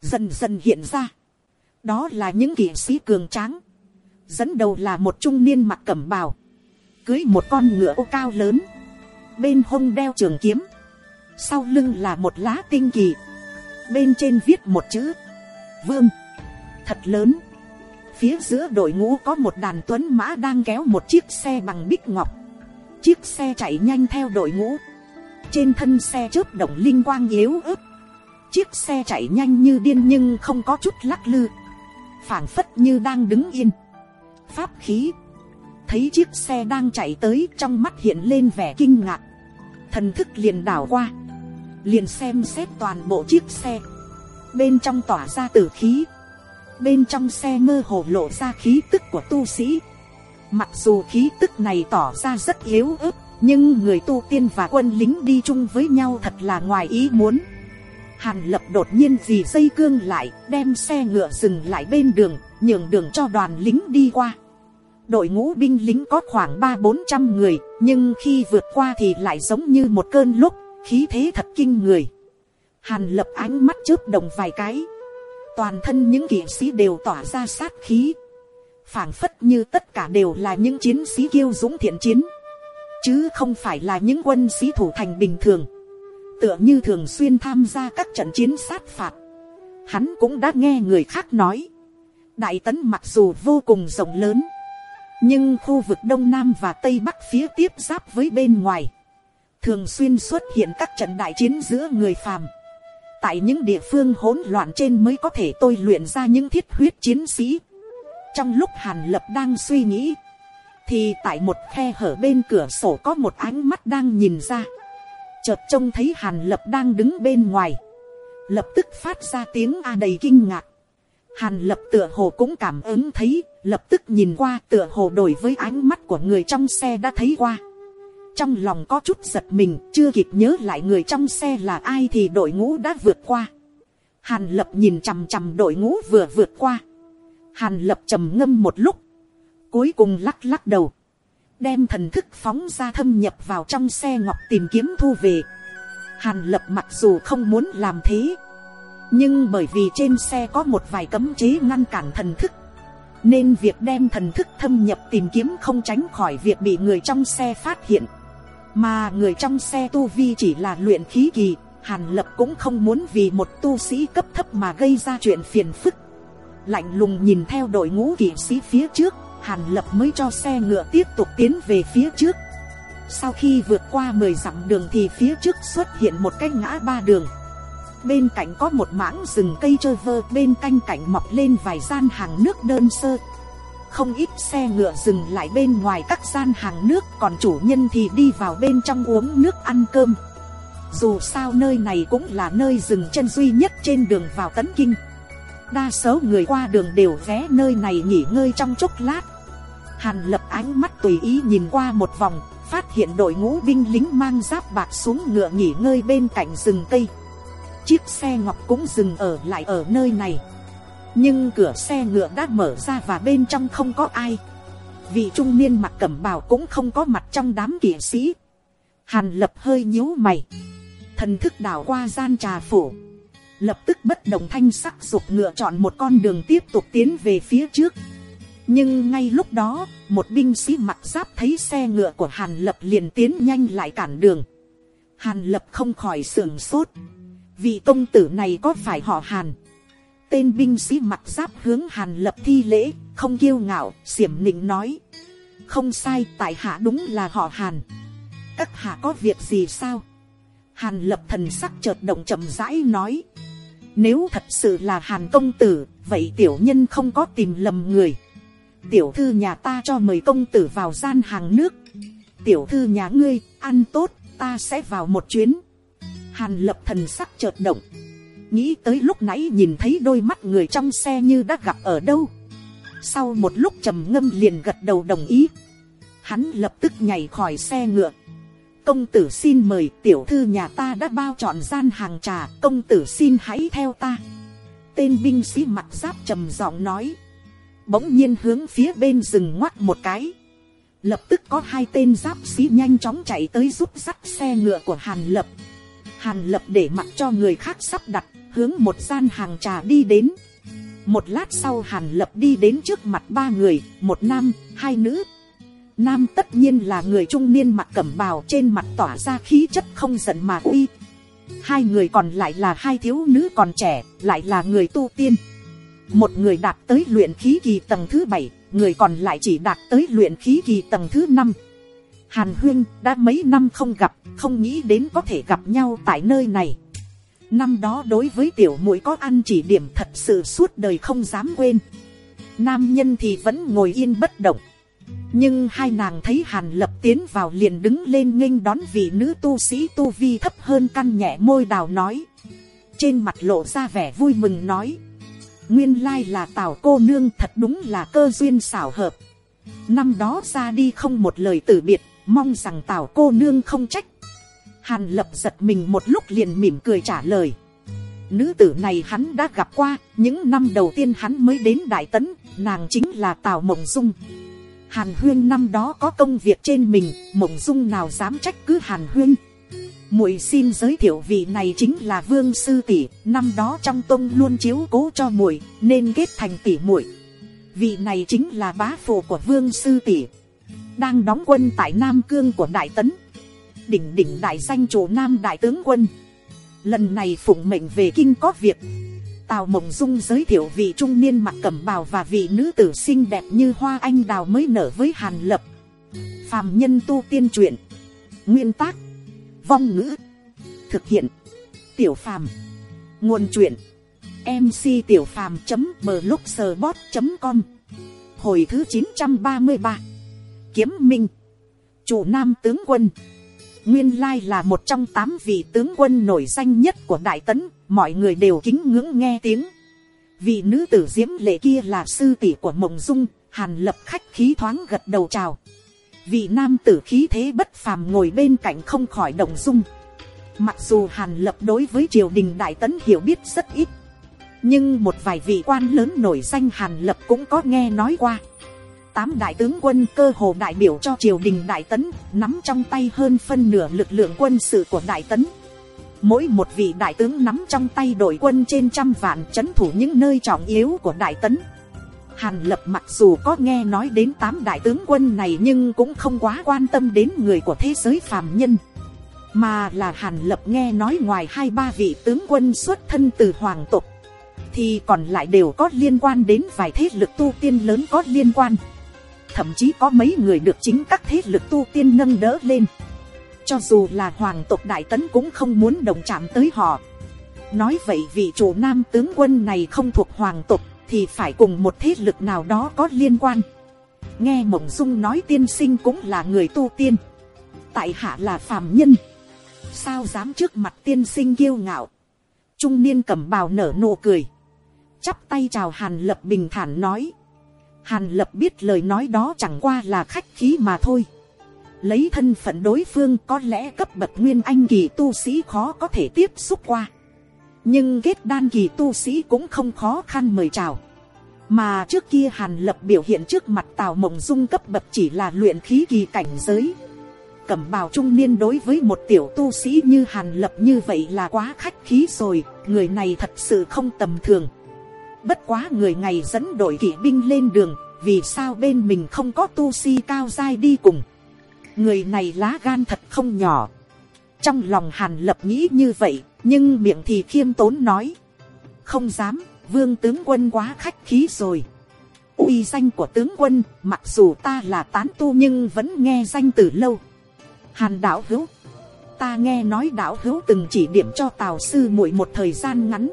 Dần dần hiện ra. Đó là những kỵ sĩ cường tráng. Dẫn đầu là một trung niên mặt cẩm bào. Cưới một con ngựa ô cao lớn bên hông đeo trường kiếm. Sau lưng là một lá tinh kỳ. Bên trên viết một chữ. Vương. Thật lớn. Phía giữa đội ngũ có một đàn tuấn mã đang kéo một chiếc xe bằng bích ngọc. Chiếc xe chạy nhanh theo đội ngũ. Trên thân xe chớp động linh quang yếu ớt. Chiếc xe chạy nhanh như điên nhưng không có chút lắc lư. Phảng phất như đang đứng yên. Pháp khí. Thấy chiếc xe đang chạy tới trong mắt hiện lên vẻ kinh ngạc thần thức liền đảo qua, liền xem xét toàn bộ chiếc xe. Bên trong tỏa ra tử khí, bên trong xe mơ hồ lộ ra khí tức của tu sĩ. Mặc dù khí tức này tỏ ra rất yếu ớt, nhưng người tu tiên và quân lính đi chung với nhau thật là ngoài ý muốn. Hàn lập đột nhiên vì dây cương lại, đem xe ngựa dừng lại bên đường, nhường đường cho đoàn lính đi qua đội ngũ binh lính có khoảng ba bốn trăm người, nhưng khi vượt qua thì lại giống như một cơn lúc, khí thế thật kinh người. Hàn lập ánh mắt chớp đồng vài cái. Toàn thân những kỵ sĩ đều tỏa ra sát khí. Phảng phất như tất cả đều là những chiến sĩ kiêu dũng thiện chiến. Chứ không phải là những quân sĩ thủ thành bình thường. Tựa như thường xuyên tham gia các trận chiến sát phạt. Hắn cũng đã nghe người khác nói. Đại tấn mặc dù vô cùng rộng lớn nhưng khu vực đông nam và tây bắc phía tiếp giáp với bên ngoài. Thường xuyên xuất hiện các trận đại chiến giữa người phàm. Tại những địa phương hỗn loạn trên mới có thể tôi luyện ra những thiết huyết chiến sĩ. Trong lúc hàn lập đang suy nghĩ, thì tại một khe hở bên cửa sổ có một ánh mắt đang nhìn ra. Chợt trông thấy hàn lập đang đứng bên ngoài. Lập tức phát ra tiếng a đầy kinh ngạc hàn lập tựa hồ cũng cảm ứng thấy, lập tức nhìn qua tựa hồ đổi với ánh mắt của người trong xe đã thấy qua. Trong lòng có chút giật mình, chưa kịp nhớ lại người trong xe là ai thì đội ngũ đã vượt qua. Hàn lập nhìn chằm chằm đội ngũ vừa vượt qua. Hàn lập trầm ngâm một lúc, cuối cùng lắc lắc đầu, đem thần thức phóng ra thâm nhập vào trong xe ngọc tìm kiếm thu về. Hàn lập mặc dù không muốn làm thế nhưng bởi vì trên xe có một vài cấm chế ngăn cản thần thức, nên việc đem thần thức thâm nhập tìm kiếm không tránh khỏi việc bị người trong xe phát hiện. Mà người trong xe tu vi chỉ là luyện khí kỳ, hàn lập cũng không muốn vì một tu sĩ cấp thấp mà gây ra chuyện phiền phức. Lạnh lùng nhìn theo đội ngũ kỵ sĩ phía trước, hàn lập mới cho xe ngựa tiếp tục tiến về phía trước. Sau khi vượt qua mười dặm đường thì phía trước xuất hiện một cái ngã ba đường bên cạnh có một mảng rừng cây trơ vơ, bên canh cảnh mọc lên vài gian hàng nước đơn sơ. Không ít xe ngựa dừng lại bên ngoài các gian hàng nước, còn chủ nhân thì đi vào bên trong uống nước ăn cơm. Dù sao nơi này cũng là nơi dừng chân duy nhất trên đường vào tấn kinh. Đa số người qua đường đều ghé nơi này nghỉ ngơi trong chốc lát. Hàn lập ánh mắt tùy ý nhìn qua một vòng, phát hiện đội ngũ binh lính mang giáp bạc xuống ngựa nghỉ ngơi bên cạnh rừng cây chiếc xe ngọc cũng dừng ở lại ở nơi này. Nhưng cửa xe ngựa đã mở ra và bên trong không có ai. Vị trung niên mặc cẩm bào cũng không có mặt trong đám kỵ sĩ. Hàn lập hơi nhíu mày. Thần thức đảo qua gian trà phủ. Lập tức bất đồng thanh sắc dục ngựa chọn một con đường tiếp tục tiến về phía trước. Nhưng ngay lúc đó, một binh sĩ mặc giáp thấy xe ngựa của hàn lập liền tiến nhanh lại cản đường. Hàn lập không khỏi sưởng sốt vị công tử này có phải họ hàn? Tên binh sĩ mặc giáp hướng hàn lập thi lễ, không kiêu ngạo, xiểm nịnh nói. Không sai, tại hạ đúng là họ hàn. Các hạ có việc gì sao? Hàn lập thần sắc chợt động chậm rãi nói. Nếu thật sự là hàn công tử, vậy tiểu nhân không có tìm lầm người. Tiểu thư nhà ta cho mời công tử vào gian hàng nước. Tiểu thư nhà ngươi, ăn tốt, ta sẽ vào một chuyến hàn lập thần sắc chợt động. Nghĩ tới lúc nãy nhìn thấy đôi mắt người trong xe như đã gặp ở đâu. Sau một lúc trầm ngâm liền gật đầu đồng ý. Hắn lập tức nhảy khỏi xe ngựa. Công tử xin mời tiểu thư nhà ta đã bao chọn gian hàng trà, công tử xin hãy theo ta. Tên binh sĩ mặt giáp trầm giọng nói. Bỗng nhiên hướng phía bên rừng ngoắt một cái. Lập tức có hai tên giáp sĩ nhanh chóng chạy tới giúp dắt xe ngựa của hàn lập hàn lập để mặc cho người khác sắp đặt, hướng một gian hàng trà đi đến. Một lát sau hàn lập đi đến trước mặt ba người, một nam, hai nữ. Nam tất nhiên là người trung niên mặc cẩm bào trên mặt tỏa ra khí chất không giận mà uy. Hai người còn lại là hai thiếu nữ còn trẻ, lại là người tu tiên. Một người đạt tới luyện khí kỳ tầng thứ bảy, người còn lại chỉ đạt tới luyện khí kỳ tầng thứ năm hàn huyên đã mấy năm không gặp, không nghĩ đến có thể gặp nhau tại nơi này. Năm đó đối với tiểu muội có ăn chỉ điểm thật sự suốt đời không dám quên. Nam nhân thì vẫn ngồi yên bất động. Nhưng hai nàng thấy hàn lập tiến vào liền đứng lên nghênh đón vị nữ tu sĩ tu vi thấp hơn căn nhẹ môi đào nói. Trên mặt lộ ra vẻ vui mừng nói. Nguyên lai là tào cô nương thật đúng là cơ duyên xảo hợp. Năm đó ra đi không một lời từ biệt mong rằng tào cô nương không trách. Hàn lập giật mình một lúc liền mỉm cười trả lời. Nữ tử này hắn đã gặp qua, những năm đầu tiên hắn mới đến đại tấn, nàng chính là tào mộng dung. Hàn huyên năm đó có công việc trên mình, mộng dung nào dám trách cứ hàn huyên. Muội xin giới thiệu vị này chính là vương sư tỷ, năm đó trong tông luôn chiếu cố cho muội, nên kết thành tỷ muội. Vị này chính là bá phụ của vương sư tỷ đang đóng quân tại Nam Cương của Đại Tấn. Đỉnh đỉnh đại danh chủ Nam Đại Tướng Quân. Lần này phụng mệnh về kinh có việc. Tào Mộng Dung giới thiệu vị trung niên mặc cẩm bào và vị nữ tử xinh đẹp như hoa anh đào mới nở với Hàn Lập. phạm nhân tu tiên truyện. Nguyên tác. Vong ngữ. Thực hiện. Tiểu Phàm. Nguồn truyện. MC tiểu Phạm.blogspot.com Hồi thứ 933 kiếm minh. Chủ nam tướng quân. Nguyên lai là một trong tám vị tướng quân nổi danh nhất của đại tấn. Mọi người đều kính ngưỡng nghe tiếng. Vị nữ tử diễm lệ kia là sư tỷ của mộng dung, hàn lập khách khí thoáng gật đầu chào. Vị nam tử khí thế bất phàm ngồi bên cạnh không khỏi động dung. Mặc dù hàn lập đối với triều đình đại tấn hiểu biết rất ít, nhưng một vài vị quan lớn nổi danh hàn lập cũng có nghe nói qua tám đại tướng quân cơ hồ đại biểu cho triều đình đại tấn, nắm trong tay hơn phân nửa lực lượng quân sự của đại tấn. Mỗi một vị đại tướng nắm trong tay đội quân trên trăm vạn c h ấ n thủ những nơi trọng yếu của đại tấn. Hàn lập mặc dù có nghe nói đến tám đại tướng quân này nhưng cũng không quá quan tâm đến người của thế giới phàm nhân. Mà là hàn lập nghe nói ngoài hai ba vị tướng quân xuất thân từ hoàng tục thì còn lại đều có liên quan đến vài thế lực tu tiên lớn có liên quan thậm chí có mấy người được chính các thế lực tu tiên nâng đỡ lên. Cho dù là hoàng tộc đại tấn cũng không muốn đồng chạm tới họ. Nói vậy vị chủ nam tướng quân này không thuộc hoàng tộc, thì phải cùng một thế lực nào đó có liên quan. Nghe mộng dung nói tiên sinh cũng là người tu tiên. Tại hạ là phàm nhân. Sao dám trước mặt tiên sinh kiêu ngạo? Trung niên cầm bào nở nụ cười. Chắp tay chào hàn lập bình thản nói hàn lập biết lời nói đó chẳng qua là khách khí mà thôi lấy thân phận đối phương có lẽ cấp bậc nguyên anh kỳ tu sĩ khó có thể tiếp xúc qua nhưng kết đan kỳ tu sĩ cũng không khó khăn mời chào. mà trước kia hàn lập biểu hiện trước mặt tào mộng dung cấp bậc chỉ là luyện khí kỳ cảnh giới. cẩm bào trung niên đối với một tiểu tu sĩ như hàn lập như vậy là quá khách khí rồi, người này thật sự không tầm thường bất quá người ngày dẫn đội kỵ binh lên đường, vì sao bên mình không có tu sĩ cao dai đi cùng. người này lá gan thật không nhỏ. trong lòng hàn lập nghĩ như vậy, nhưng miệng thì khiêm tốn nói, không dám, vương tướng quân quá khách khí rồi. uy danh của tướng quân, mặc dù ta là tán tu nhưng vẫn nghe danh từ lâu. hàn đạo hữu, ta nghe nói đạo hữu từng chỉ điểm cho tào sư muội một thời gian ngắn,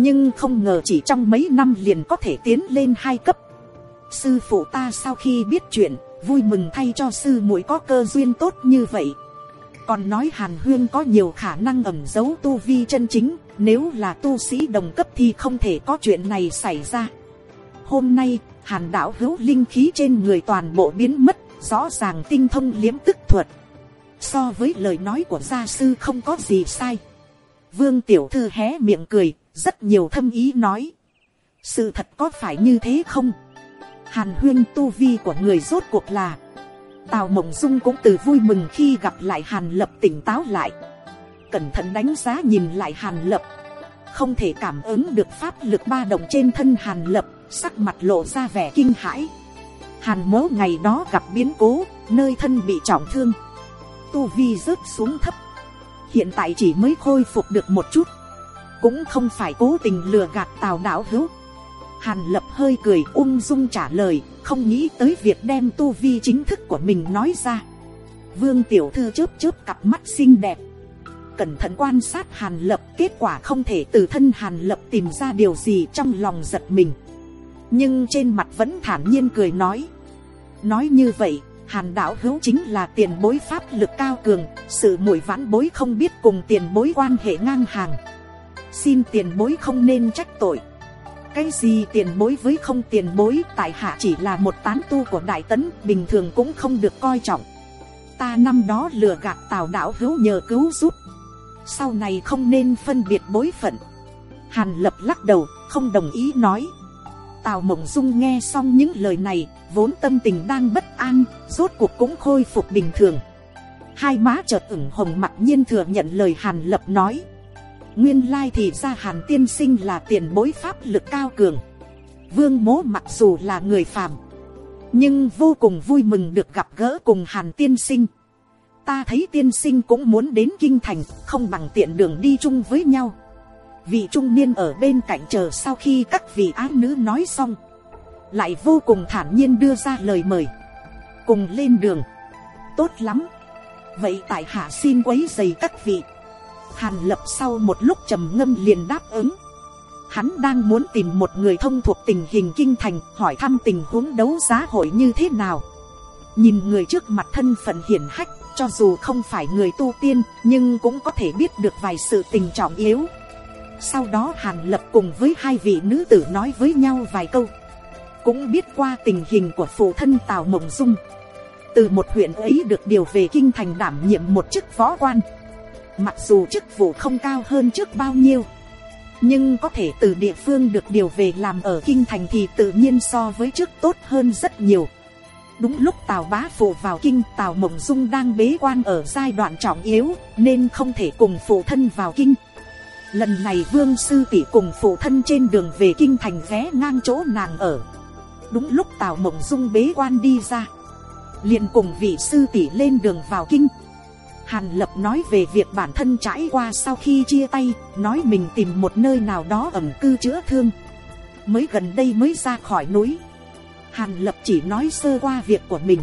nhưng không ngờ chỉ trong mấy năm liền có thể tiến lên hai cấp. sư phụ ta sau khi biết chuyện, vui mừng thay cho sư muội có cơ duyên tốt như vậy. Còn nói hàn huyên có nhiều khả năng ẩm giấu tu vi chân chính nếu là tu sĩ đồng cấp thì không thể có chuyện này xảy ra. Hôm nay hàn đạo hữu linh khí trên người toàn bộ biến mất rõ ràng tinh thông liếm tức thuật. So với lời nói của gia sư không có gì sai. Vương tiểu thư hé miệng cười rất nhiều thâm ý nói. Sự thật có phải như thế không? Hàn huyên tu vi của người rốt cuộc là. Tào mộng dung cũng từ vui mừng khi gặp lại hàn lập tỉnh táo lại. Cẩn thận đánh giá nhìn lại hàn lập. Không thể cảm ứng được pháp lực ba động trên thân hàn lập, sắc mặt lộ ra vẻ kinh hãi. Hàn mố ngày đó gặp biến cố, nơi thân bị trọng thương. Tu vi rớt xuống thấp. Hiện tại chỉ mới khôi phục được một chút cũng không phải cố tình lừa gạt tào đạo hữu hàn lập hơi cười ung dung trả lời không nghĩ tới việc đem tu vi chính thức của mình nói ra. Vương tiểu thư chớp chớp cặp mắt xinh đẹp. Cẩn thận quan sát hàn lập kết quả không thể từ thân hàn lập tìm ra điều gì trong lòng giật mình. Nhưng trên mặt vẫn thản nhiên cười nói. Nói như vậy, hàn đạo hữu chính là tiền bối pháp lực cao cường, sự mũi vãn bối không biết cùng tiền bối quan hệ ngang hàng. Xin tiền bối không nên trách tội. Cái gì tiền bối với không tiền bối, tại hạ chỉ là một tán tu của đại tấn, bình thường cũng không được coi trọng. Ta năm đó lừa gạt tào đạo hữu nhờ cứu giúp. Sau này không nên phân biệt bối phận. Hàn lập lắc đầu, không đồng ý nói. Tào mộng dung nghe xong những lời này, vốn tâm tình đang bất an, rốt cuộc cũng khôi phục bình thường. Hai má chợt ửng hồng mặc nhiên thừa nhận lời hàn lập nói nguyên lai thì ra hàn tiên sinh là tiền bối pháp lực cao cường. Vương mố mặc dù là người phàm, nhưng vô cùng vui mừng được gặp gỡ cùng hàn tiên sinh. Ta thấy tiên sinh cũng muốn đến kinh thành, không bằng tiện đường đi chung với nhau. Vị trung niên ở bên cạnh chờ sau khi các vị ái nữ nói xong, lại vô cùng thản nhiên đưa ra lời mời. Cùng lên đường. Tốt lắm. Vậy tại hạ xin quấy dày các vị. Hàn lập sau một lúc trầm ngâm liền đáp ứng. Hắn đang muốn tìm một người thông thuộc tình hình kinh thành hỏi thăm tình huống đấu giá hội như thế nào. Nhìn người trước mặt thân phận hiển hách, cho dù không phải người tu tiên, nhưng cũng có thể biết được vài sự tình trọng yếu. Sau đó Hàn Lập cùng với hai vị nữ tử nói với nhau vài câu. Cũng biết qua tình hình của phụ thân Tào Mộng Dung. Từ một huyện ấy được điều về kinh thành đảm nhiệm một chức võ quan Mặc dù chức vụ không cao hơn trước bao nhiêu, Nhưng có thể từ địa phương được điều về làm ở Kinh Thành thì tự nhiên so với trước tốt hơn rất nhiều. Đúng lúc Tào Bá Phụ vào Kinh, Tào Mộng Dung đang bế quan ở giai đoạn trọng yếu, Nên không thể cùng phụ thân vào Kinh. Lần này Vương Sư Tỷ cùng phụ thân trên đường về Kinh Thành ghé ngang chỗ nàng ở. Đúng lúc Tào Mộng Dung bế quan đi ra, liền cùng vị sư tỷ lên đường vào kinh. Hàn Lập nói về việc bản thân trải qua sau khi chia tay, nói mình tìm một nơi nào đó ẩm cư chữa thương. Mới gần đây mới ra khỏi núi. Hàn Lập chỉ nói sơ qua việc của mình.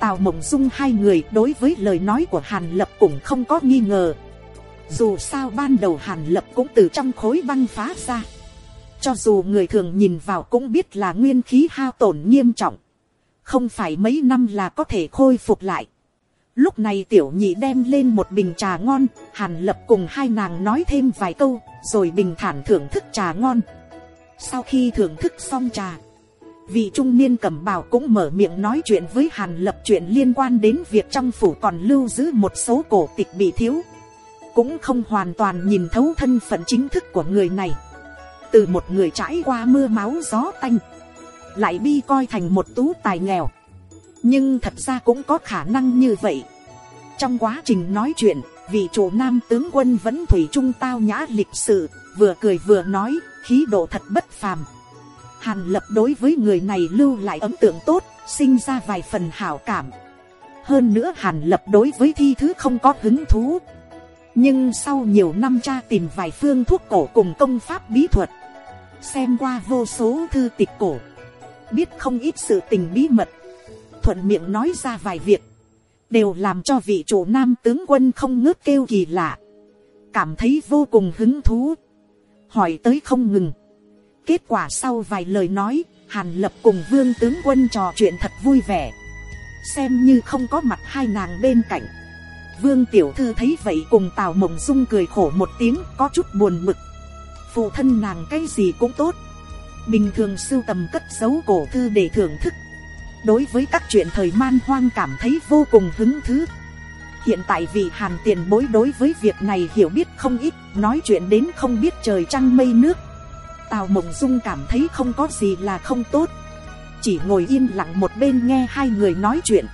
Tào Mộng Dung hai người đối với lời nói của Hàn Lập cũng không có nghi ngờ. Dù sao ban đầu Hàn Lập cũng từ trong khối băng phá ra. Cho dù người thường nhìn vào cũng biết là nguyên khí hao tổn nghiêm trọng. Không phải mấy năm là có thể khôi phục lại. Lúc này tiểu nhị đem lên một bình trà ngon, hàn lập cùng hai nàng nói thêm vài câu, rồi bình thản thưởng thức trà ngon. Sau khi thưởng thức xong trà, vị trung niên cẩm bào cũng mở miệng nói chuyện với hàn lập chuyện liên quan đến việc trong phủ còn lưu giữ một số cổ tịch bị thiếu. cũng không hoàn toàn nhìn thấu thân phận chính thức của người này từ một người trải qua mưa máu gió tanh lại bi coi thành một tú tài nghèo nhưng thật ra cũng có khả năng như vậy. Trong quá trình nói chuyện, vị chủ nam tướng quân vẫn thủy chung tao nhã lịch sự, vừa cười vừa nói, khí độ thật bất phàm. Hàn lập đối với người này lưu lại ấn tượng tốt, sinh ra vài phần hảo cảm. Hơn nữa hàn lập đối với thi thứ không có hứng thú. Nhưng sau nhiều năm tra tìm vài phương thuốc cổ cùng công pháp bí thuật, xem qua vô số thư tịch cổ, biết không ít sự tình bí mật thuận miệng nói ra vài việc, đều làm cho vị chủ nam tướng quân không ngớt kêu kỳ lạ, cảm thấy vô cùng hứng thú, hỏi tới không ngừng. Kết quả sau vài lời nói, hàn lập cùng vương tướng quân trò chuyện thật vui vẻ. Xem như không có mặt hai nàng bên cạnh, vương tiểu thư thấy vậy cùng tào mộng dung cười khổ một tiếng, có chút buồn mực. Phụ thân nàng cái gì cũng tốt. Bình thường sưu tầm cất dấu cổ thư để thưởng thức đối với các chuyện thời man hoang cảm thấy vô cùng hứng thứ hiện tại vì hàn tiền bối đối với việc này hiểu biết không ít, nói chuyện đến không biết trời trăng mây nước. Tào mộng dung cảm thấy không có gì là không tốt. Chỉ ngồi yên lặng một bên nghe hai người nói chuyện.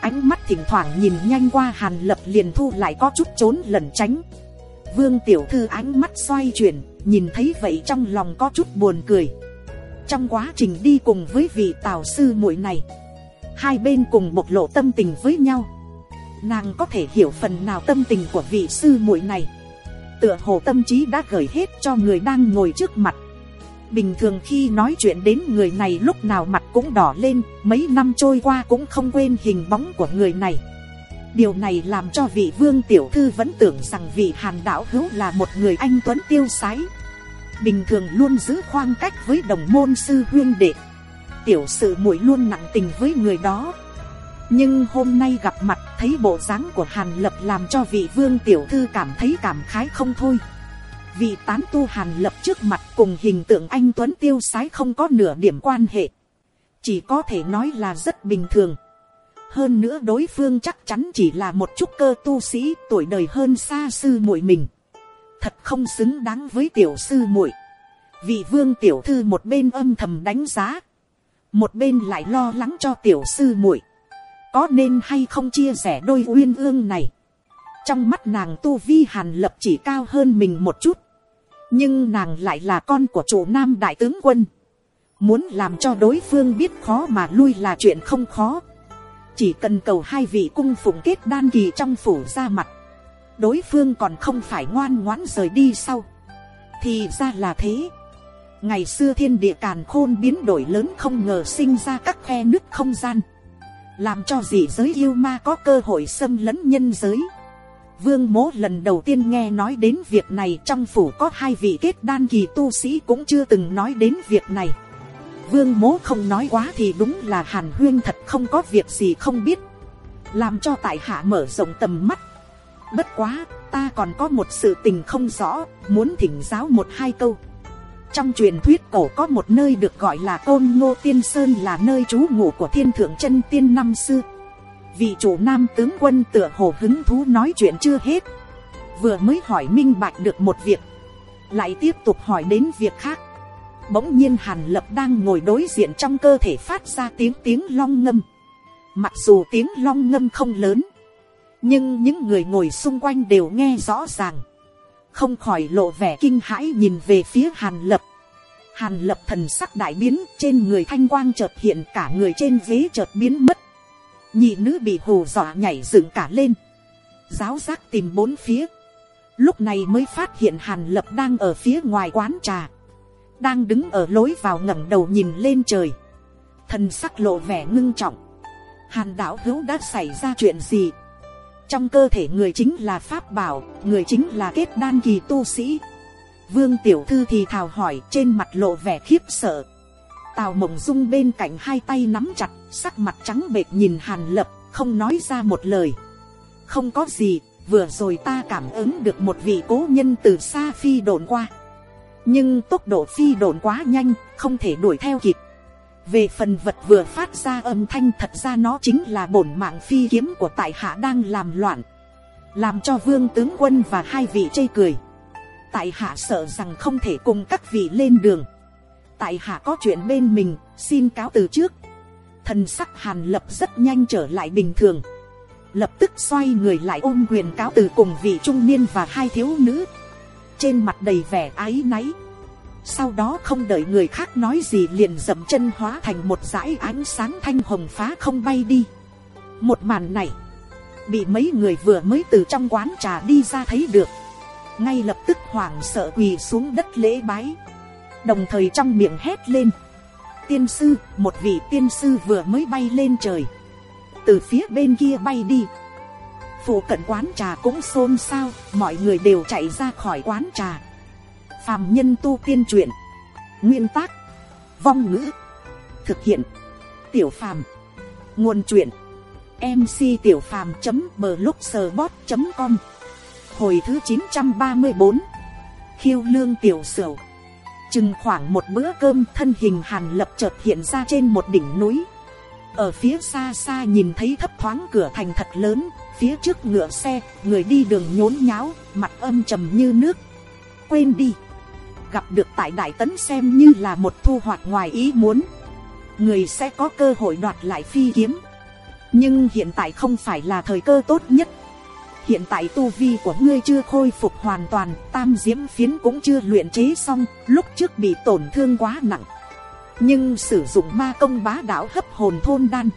Ánh mắt thỉnh thoảng nhìn nhanh qua hàn lập liền thu lại có chút trốn lẩn tránh. Vương tiểu thư ánh mắt xoay chuyển, nhìn thấy vậy trong lòng có chút buồn cười trong quá trình đi cùng với vị tào sư muội này. Hai bên cùng bộc lộ tâm tình với nhau. Nàng có thể hiểu phần nào tâm tình của vị sư muội này. Tựa hồ tâm trí đã gửi hết cho người đang ngồi trước mặt. Bình thường khi nói chuyện đến người này lúc nào mặt cũng đỏ lên, mấy năm trôi qua cũng không quên hình bóng của người này. Điều này làm cho vị vương tiểu thư vẫn tưởng rằng vị hàn đạo hữu là một người anh tuấn tiêu sái bình thường luôn giữ khoang cách với đồng môn sư huyên đệ. Tiểu sự muội luôn nặng tình với người đó. Nhưng hôm nay gặp mặt thấy bộ dáng của hàn lập làm cho vị vương tiểu thư cảm thấy cảm khái không thôi. Vị tán tu hàn lập trước mặt cùng hình tượng anh tuấn tiêu sái không có nửa điểm quan hệ. Chỉ có thể nói là rất bình thường. Hơn nữa đối phương chắc chắn chỉ là một chút cơ tu sĩ tuổi đời hơn xa sư muội mình thật không xứng đáng với tiểu sư muội. Vị vương tiểu thư một bên âm thầm đánh giá, một bên lại lo lắng cho tiểu sư muội. Có nên hay không chia sẻ đôi uyên ương này? Trong mắt nàng tu vi hàn lập chỉ cao hơn mình một chút. Nhưng nàng lại là con của chủ nam đại tướng quân. Muốn làm cho đối phương biết khó mà lui là chuyện không khó. Chỉ cần cầu hai vị cung phụng kết đan kỳ trong phủ ra mặt đối phương còn không phải ngoan ngoãn rời đi sau. Thì ra là thế. Ngày xưa thiên địa càn khôn biến đổi lớn không ngờ sinh ra các khe nứt không gian. Làm cho dị giới yêu ma có cơ hội xâm lấn nhân giới. Vương mố lần đầu tiên nghe nói đến việc này trong phủ có hai vị kết đan kỳ tu sĩ cũng chưa từng nói đến việc này. Vương mố không nói quá thì đúng là hàn huyên thật không có việc gì không biết. Làm cho tại hạ mở rộng tầm mắt bất quá, ta còn có một sự tình không rõ, muốn thỉnh giáo một hai câu. Trong truyền thuyết cổ có một nơi được gọi là côn ngô tiên sơn là nơi trú ngụ của thiên thượng chân tiên năm xưa vị chủ nam tướng quân tựa hồ hứng thú nói chuyện chưa hết. Vừa mới hỏi minh bạch được một việc, lại tiếp tục hỏi đến việc khác. Bỗng nhiên hàn lập đang ngồi đối diện trong cơ thể phát ra tiếng tiếng long ngâm. Mặc dù tiếng long ngâm không lớn nhưng những người ngồi xung quanh đều nghe rõ ràng. Không khỏi lộ vẻ kinh hãi nhìn về phía hàn lập. Hàn lập thần sắc đại biến, trên người thanh quang chợt hiện, cả người trên ghế chợt biến mất. Nhị nữ bị hù dọa nhảy dựng cả lên. Giáo giác tìm bốn phía. Lúc này mới phát hiện hàn lập đang ở phía ngoài quán trà. Đang đứng ở lối vào ngẩng đầu nhìn lên trời. Thần sắc lộ vẻ ngưng trọng. Hàn đạo hữu đã xảy ra chuyện gì? Trong cơ thể người chính là pháp bảo, người chính là kết đan kỳ tu sĩ. Vương tiểu thư thì thào hỏi, trên mặt lộ vẻ khiếp sợ. Tào mộng dung bên cạnh hai tay nắm chặt, sắc mặt trắng bệt nhìn hàn lập, không nói ra một lời. Không có gì, vừa rồi ta cảm ứng được một vị cố nhân từ xa phi đồn qua. Nhưng tốc độ phi đồn quá nhanh, không thể đuổi theo kịp về phần vật vừa phát ra âm thanh thật ra nó chính là bổn mạng phi kiếm của tại hạ đang làm loạn. Làm cho vương tướng quân và hai vị chê cười. Tại hạ sợ rằng không thể cùng các vị lên đường. Tại hạ có chuyện bên mình, xin cáo từ trước. Thần sắc hàn lập rất nhanh trở lại bình thường. Lập tức xoay người lại ôm quyền cáo từ cùng vị trung niên và hai thiếu nữ. Trên mặt đầy vẻ ái náy sau đó không đợi người khác nói gì liền dậm chân hóa thành một dải ánh sáng thanh hồng phá không bay đi. Một màn này, bị mấy người vừa mới từ trong quán trà đi ra thấy được. Ngay lập tức hoảng sợ quỳ xuống đất lễ bái. Đồng thời trong miệng hét lên. Tiên sư, một vị tiên sư vừa mới bay lên trời. Từ phía bên kia bay đi. Phụ cận quán trà cũng xôn xao, mọi người đều chạy ra khỏi quán trà phàm nhân tu tiên truyện nguyên tác, vong ngữ, thực hiện, tiểu phàm, nguồn truyện mc tiểu phàm blogspot com, hồi thứ chín trăm ba mươi bốn, khiêu lương tiểu sửu. Chừng khoảng một bữa cơm thân hình hàn lập chợt hiện ra trên một đỉnh núi. Ở phía xa xa nhìn thấy thấp thoáng cửa thành thật lớn, phía trước ngựa xe, người đi đường nhốn nháo, mặt âm trầm như nước. Quên đi gặp được tại đại tấn xem như là một thu hoạch ngoài ý muốn. Người sẽ có cơ hội đoạt lại phi kiếm. Nhưng hiện tại không phải là thời cơ tốt nhất. Hiện tại tu vi của ngươi chưa khôi phục hoàn toàn, tam diễm phiến cũng chưa luyện chế xong, lúc trước bị tổn thương quá nặng. Nhưng sử dụng ma công bá đạo hấp hồn thôn đan,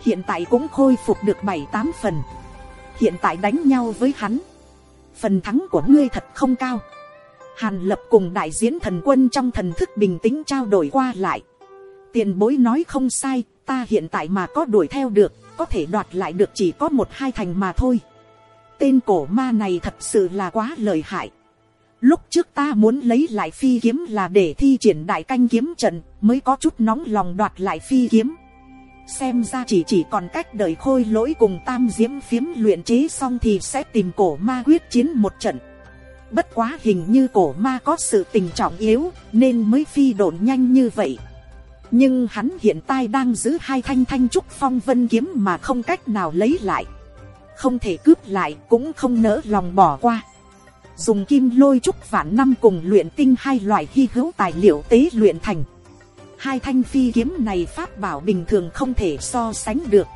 hiện tại cũng khôi phục được bảy tám phần. Hiện tại đánh nhau với hắn, phần thắng của ngươi thật không cao hàn lập cùng đại diễn thần quân trong thần thức bình tĩnh trao đổi qua lại. Tiền bối nói không sai, ta hiện tại mà có đuổi theo được, có thể đoạt lại được chỉ có một hai thành mà thôi. Tên cổ ma này thật sự là quá lợi hại. Lúc trước ta muốn lấy lại phi kiếm là để thi triển đại canh kiếm trận, mới có chút nóng lòng đoạt lại phi kiếm. Xem ra chỉ chỉ còn cách đợi khôi lỗi cùng tam diễm phiếm luyện chế xong thì sẽ tìm cổ ma quyết chiến một trận bất quá hình như cổ ma có sự tình trọng yếu, nên mới phi độn nhanh như vậy. Nhưng hắn hiện tại đang giữ hai thanh thanh trúc phong vân kiếm mà không cách nào lấy lại. Không thể cướp lại, cũng không nỡ lòng bỏ qua. Dùng kim lôi trúc vạn năm cùng luyện tinh hai loại hy hữu tài liệu tế luyện thành. Hai thanh phi kiếm này pháp bảo bình thường không thể so sánh được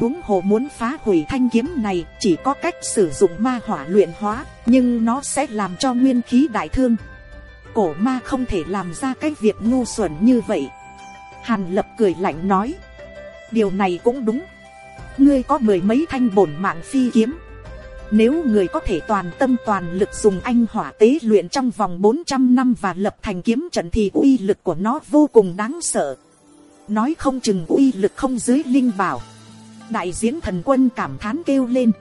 huống hồ muốn phá hủy thanh kiếm này chỉ có cách sử dụng ma hỏa luyện hóa, nhưng nó sẽ làm cho nguyên khí đại thương cổ ma không thể làm ra cái việc ngu xuẩn như vậy hàn lập cười lạnh nói, điều này cũng đúng ngươi có mười mấy thanh bổn mạng phi kiếm nếu người có thể toàn tâm toàn lực dùng anh hỏa tế luyện trong vòng 400 năm và lập thành kiếm trận thì uy lực của nó vô cùng đáng sợ. Nói không chừng uy lực không dưới linh bảo. Đại diễn thần quân cảm thán kêu lên.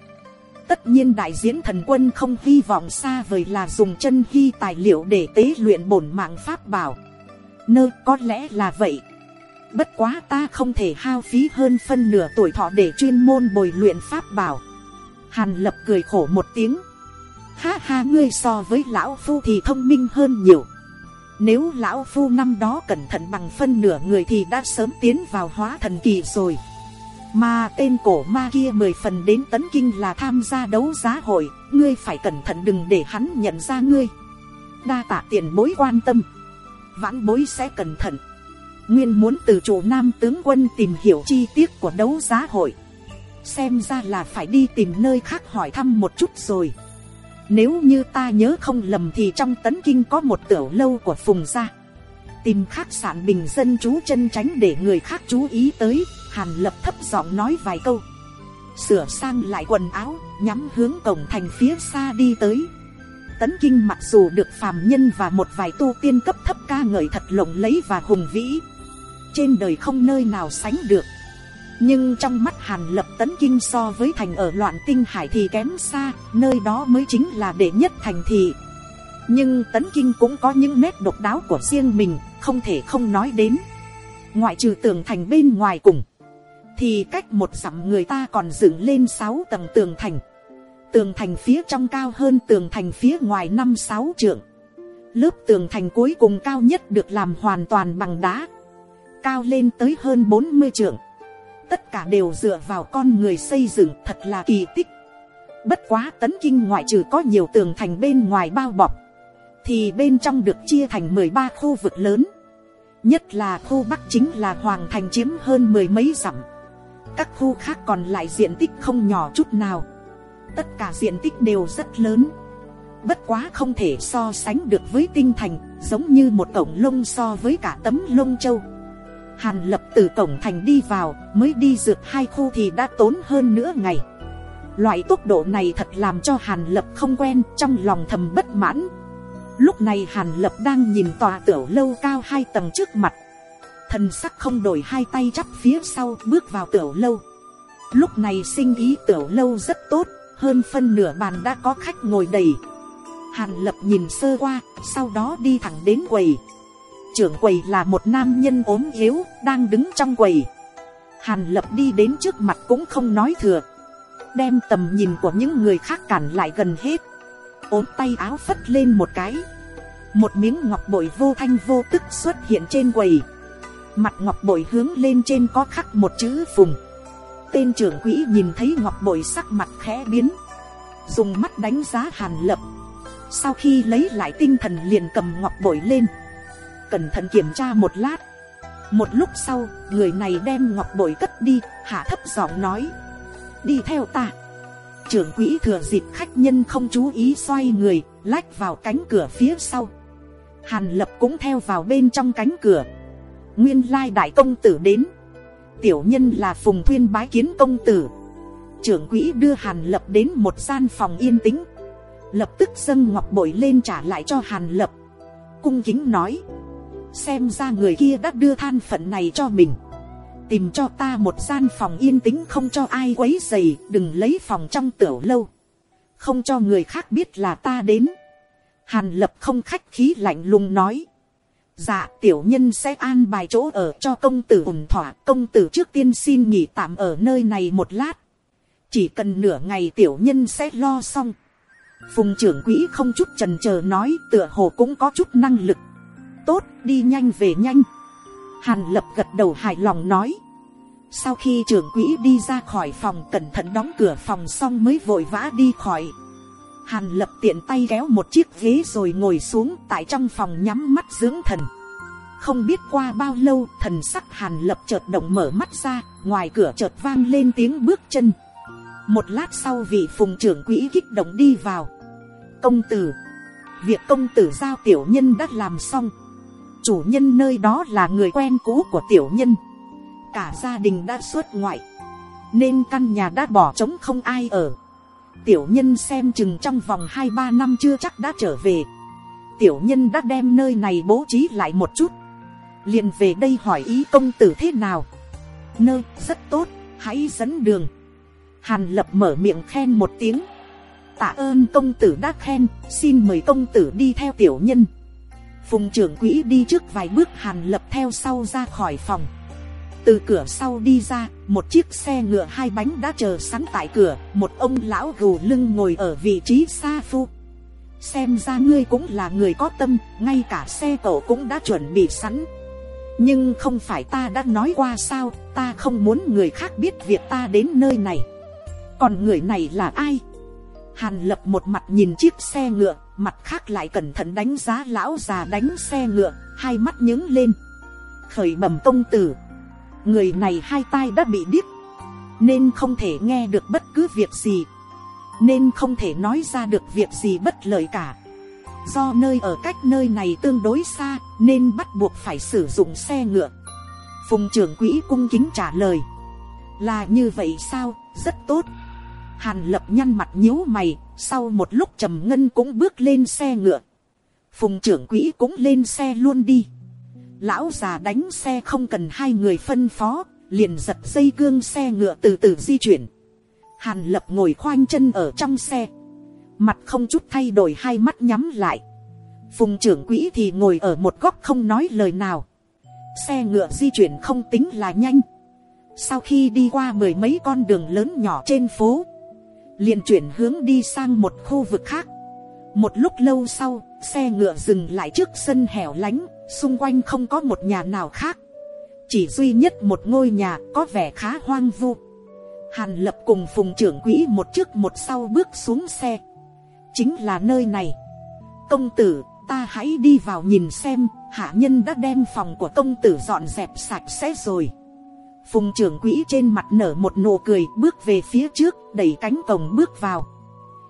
Tất nhiên đại diễn thần quân không hy vọng xa vời là dùng chân hy tài liệu để tế luyện bổn mạng pháp bảo. Nơ, có lẽ là vậy. Bất quá ta không thể hao phí hơn phân nửa tuổi thọ để chuyên môn bồi luyện pháp bảo Hàn lập cười khổ một tiếng. Ha ha, ngươi so với lão phu thì thông minh hơn nhiều. Nếu lão phu năm đó cẩn thận bằng phân nửa người thì đã sớm tiến vào hóa thần kỳ rồi. Mà tên cổ ma kia mười phần đến tấn kinh là tham gia đấu giá hội, ngươi phải cẩn thận đừng để hắn nhận ra ngươi. Đa tạ tiền bối quan tâm. Vãn bối sẽ cẩn thận. Nguyên muốn từ chủ nam tướng quân tìm hiểu chi tiết của đấu giá hội xem ra là phải đi tìm nơi khác hỏi thăm một chút rồi nếu như ta nhớ không lầm thì trong tấn kinh có một tiểu lâu của phùng gia tìm khách sạn bình dân chú chân tránh để người khác chú ý tới hàn lập thấp giọng nói vài câu. Sửa sang lại quần áo, nhắm hướng cổng thành phía xa đi tới. Tấn kinh mặc dù được phàm nhân và một vài tu tiên cấp thấp ca ngợi thật lộng lấy và hùng vĩ, trên đời không nơi nào sánh được. Nhưng trong mắt hàn lập tấn kinh so với thành ở loạn tinh hải thì kém xa, nơi đó mới chính là đệ nhất thành thị. Nhưng tấn kinh cũng có những nét độc đáo của riêng mình, không thể không nói đến. Ngoại trừ tường thành bên ngoài cùng thì cách một dặm người ta còn dựng lên sáu tầng tường thành tường thành phía trong cao hơn tường thành phía ngoài năm sáu trượng lớp tường thành cuối cùng cao nhất được làm hoàn toàn bằng đá cao lên tới hơn bốn mươi trượng tất cả đều dựa vào con người xây dựng thật là kỳ tích Bất quá tấn kinh ngoại trừ có nhiều tường thành bên ngoài bao bọc. Thì bên trong được chia thành 13 khu vực lớn. Nhất là khu Bắc chính là Hoàng Thành chiếm hơn mười mấy dặm. Các khu khác còn lại diện tích không nhỏ chút nào. Tất cả diện tích đều rất lớn. Bất quá không thể so sánh được với tinh thành, giống như một cổng lông so với cả tấm lông châu. Hàn lập từ cổng thành đi vào, mới đi dược hai khu thì đã tốn hơn nửa ngày. Loại tốc độ này thật làm cho Hàn lập không quen, trong lòng thầm bất mãn. Lúc này Hàn lập đang nhìn tòa tiểu lâu cao hai tầng trước mặt. Thần sắc không đổi hai tay chắp phía sau bước vào tiểu lâu. Lúc này sinh ý tiểu lâu rất tốt, hơn phân nửa bàn đã có khách ngồi đầy. Hàn lập nhìn sơ qua, sau đó đi thẳng đến quầy. Trưởng quầy là một nam nhân ốm yếu, đang đứng trong quầy. Hàn lập đi đến trước mặt cũng không nói thừa. Đem tầm nhìn của những người khác cản lại gần hết. ốm tay áo phất lên một cái. Một miếng ngọc bội vô thanh vô tức xuất hiện trên quầy. Mặt ngọc bội hướng lên trên có khắc một chữ phùng. Tên trưởng quỹ nhìn thấy ngọc bội sắc mặt khẽ biến. Dùng mắt đánh giá hàn lập. Sau khi lấy lại tinh thần liền cầm ngọc bội lên. Cẩn thận kiểm tra một lát. Một lúc sau, người này đem ngọc bội cất đi, hạ thấp giọng nói. Đi theo ta. Trưởng quỹ thừa dịp khách nhân không chú ý xoay người, lách vào cánh cửa phía sau. Hàn lập cũng theo vào bên trong cánh cửa nguyên lai đại công tử đến. Tiểu nhân là phùng thuyên bái kiến công tử. Trưởng quỹ đưa hàn lập đến một gian phòng yên tĩnh. Lập tức dâng ngọc bội lên trả lại cho hàn lập. Cung kính nói, xem ra người kia đã đưa than phận này cho mình. Tìm cho ta một gian phòng yên tĩnh không cho ai quấy dày đừng lấy phòng trong tiểu lâu. Không cho người khác biết là ta đến. Hàn lập không khách khí lạnh lùng nói dạ tiểu nhân sẽ an bài chỗ ở cho công tử ủng thỏa. Công tử trước tiên xin nghỉ tạm ở nơi này một lát. Chỉ cần nửa ngày tiểu nhân sẽ lo xong. Phùng trưởng quỹ không chút trần chờ nói, tựa hồ cũng có chút năng lực. Tốt, đi nhanh về nhanh. Hàn lập gật đầu hài lòng nói. Sau khi trưởng quỹ đi ra khỏi phòng, cẩn thận đóng cửa phòng xong mới vội vã đi khỏi hàn lập tiện tay kéo một chiếc ghế rồi ngồi xuống tại trong phòng nhắm mắt dưỡng thần. Không biết qua bao lâu, thần sắc hàn lập chợt động mở mắt ra, ngoài cửa chợt vang lên tiếng bước chân. Một lát sau vị phùng trưởng quỹ kích động đi vào. Công tử, việc công tử giao tiểu nhân đã làm xong. Chủ nhân nơi đó là người quen cũ của tiểu nhân. Cả gia đình đã xuất ngoại. Nên căn nhà đã bỏ trống không ai ở tiểu nhân xem chừng trong vòng hai ba năm chưa chắc đã trở về. Tiểu nhân đã đem nơi này bố trí lại một chút. Liền về đây hỏi ý công tử thế nào. Nơi rất tốt, hãy dẫn đường. Hàn lập mở miệng khen một tiếng. Tạ ơn công tử đã khen, xin mời công tử đi theo tiểu nhân. Phùng trưởng quỹ đi trước vài bước hàn lập theo sau ra khỏi phòng từ cửa sau đi ra, một chiếc xe ngựa hai bánh đã chờ sẵn tại cửa, một ông lão gù lưng ngồi ở vị trí xa phu. Xem ra ngươi cũng là người có tâm, ngay cả xe cậu cũng đã chuẩn bị sẵn. Nhưng không phải ta đã nói qua sao, ta không muốn người khác biết việc ta đến nơi này. Còn người này là ai? Hàn lập một mặt nhìn chiếc xe ngựa, mặt khác lại cẩn thận đánh giá lão già đánh xe ngựa, hai mắt nhướng lên. Khởi bẩm công tử người này hai tai đã bị điếc. Nên không thể nghe được bất cứ việc gì. Nên không thể nói ra được việc gì bất lợi cả. Do nơi ở cách nơi này tương đối xa, nên bắt buộc phải sử dụng xe ngựa. Phùng trưởng quỹ cung kính trả lời. Là như vậy sao? Rất tốt. Hàn lập nhăn mặt nhíu mày, sau một lúc trầm ngân cũng bước lên xe ngựa. Phùng trưởng quỹ cũng lên xe luôn đi lão già đánh xe không cần hai người phân phó, liền giật dây gương xe ngựa từ từ di chuyển. Hàn lập ngồi khoanh chân ở trong xe. Mặt không chút thay đổi hai mắt nhắm lại. Phùng trưởng quỹ thì ngồi ở một góc không nói lời nào. Xe ngựa di chuyển không tính là nhanh. Sau khi đi qua mười mấy con đường lớn nhỏ trên phố, liền chuyển hướng đi sang một khu vực khác. Một lúc lâu sau, xe ngựa dừng lại trước sân hẻo lánh xung quanh không có một nhà nào khác chỉ duy nhất một ngôi nhà có vẻ khá hoang vu hàn lập cùng phùng trưởng quỹ một trước một sau bước xuống xe, chính là nơi này. công tử, ta hãy đi vào nhìn xem, hạ nhân đã đem phòng của công tử dọn dẹp sạch sẽ rồi. phùng trưởng quỹ trên mặt nở một nụ cười bước về phía trước, đẩy cánh cổng bước vào.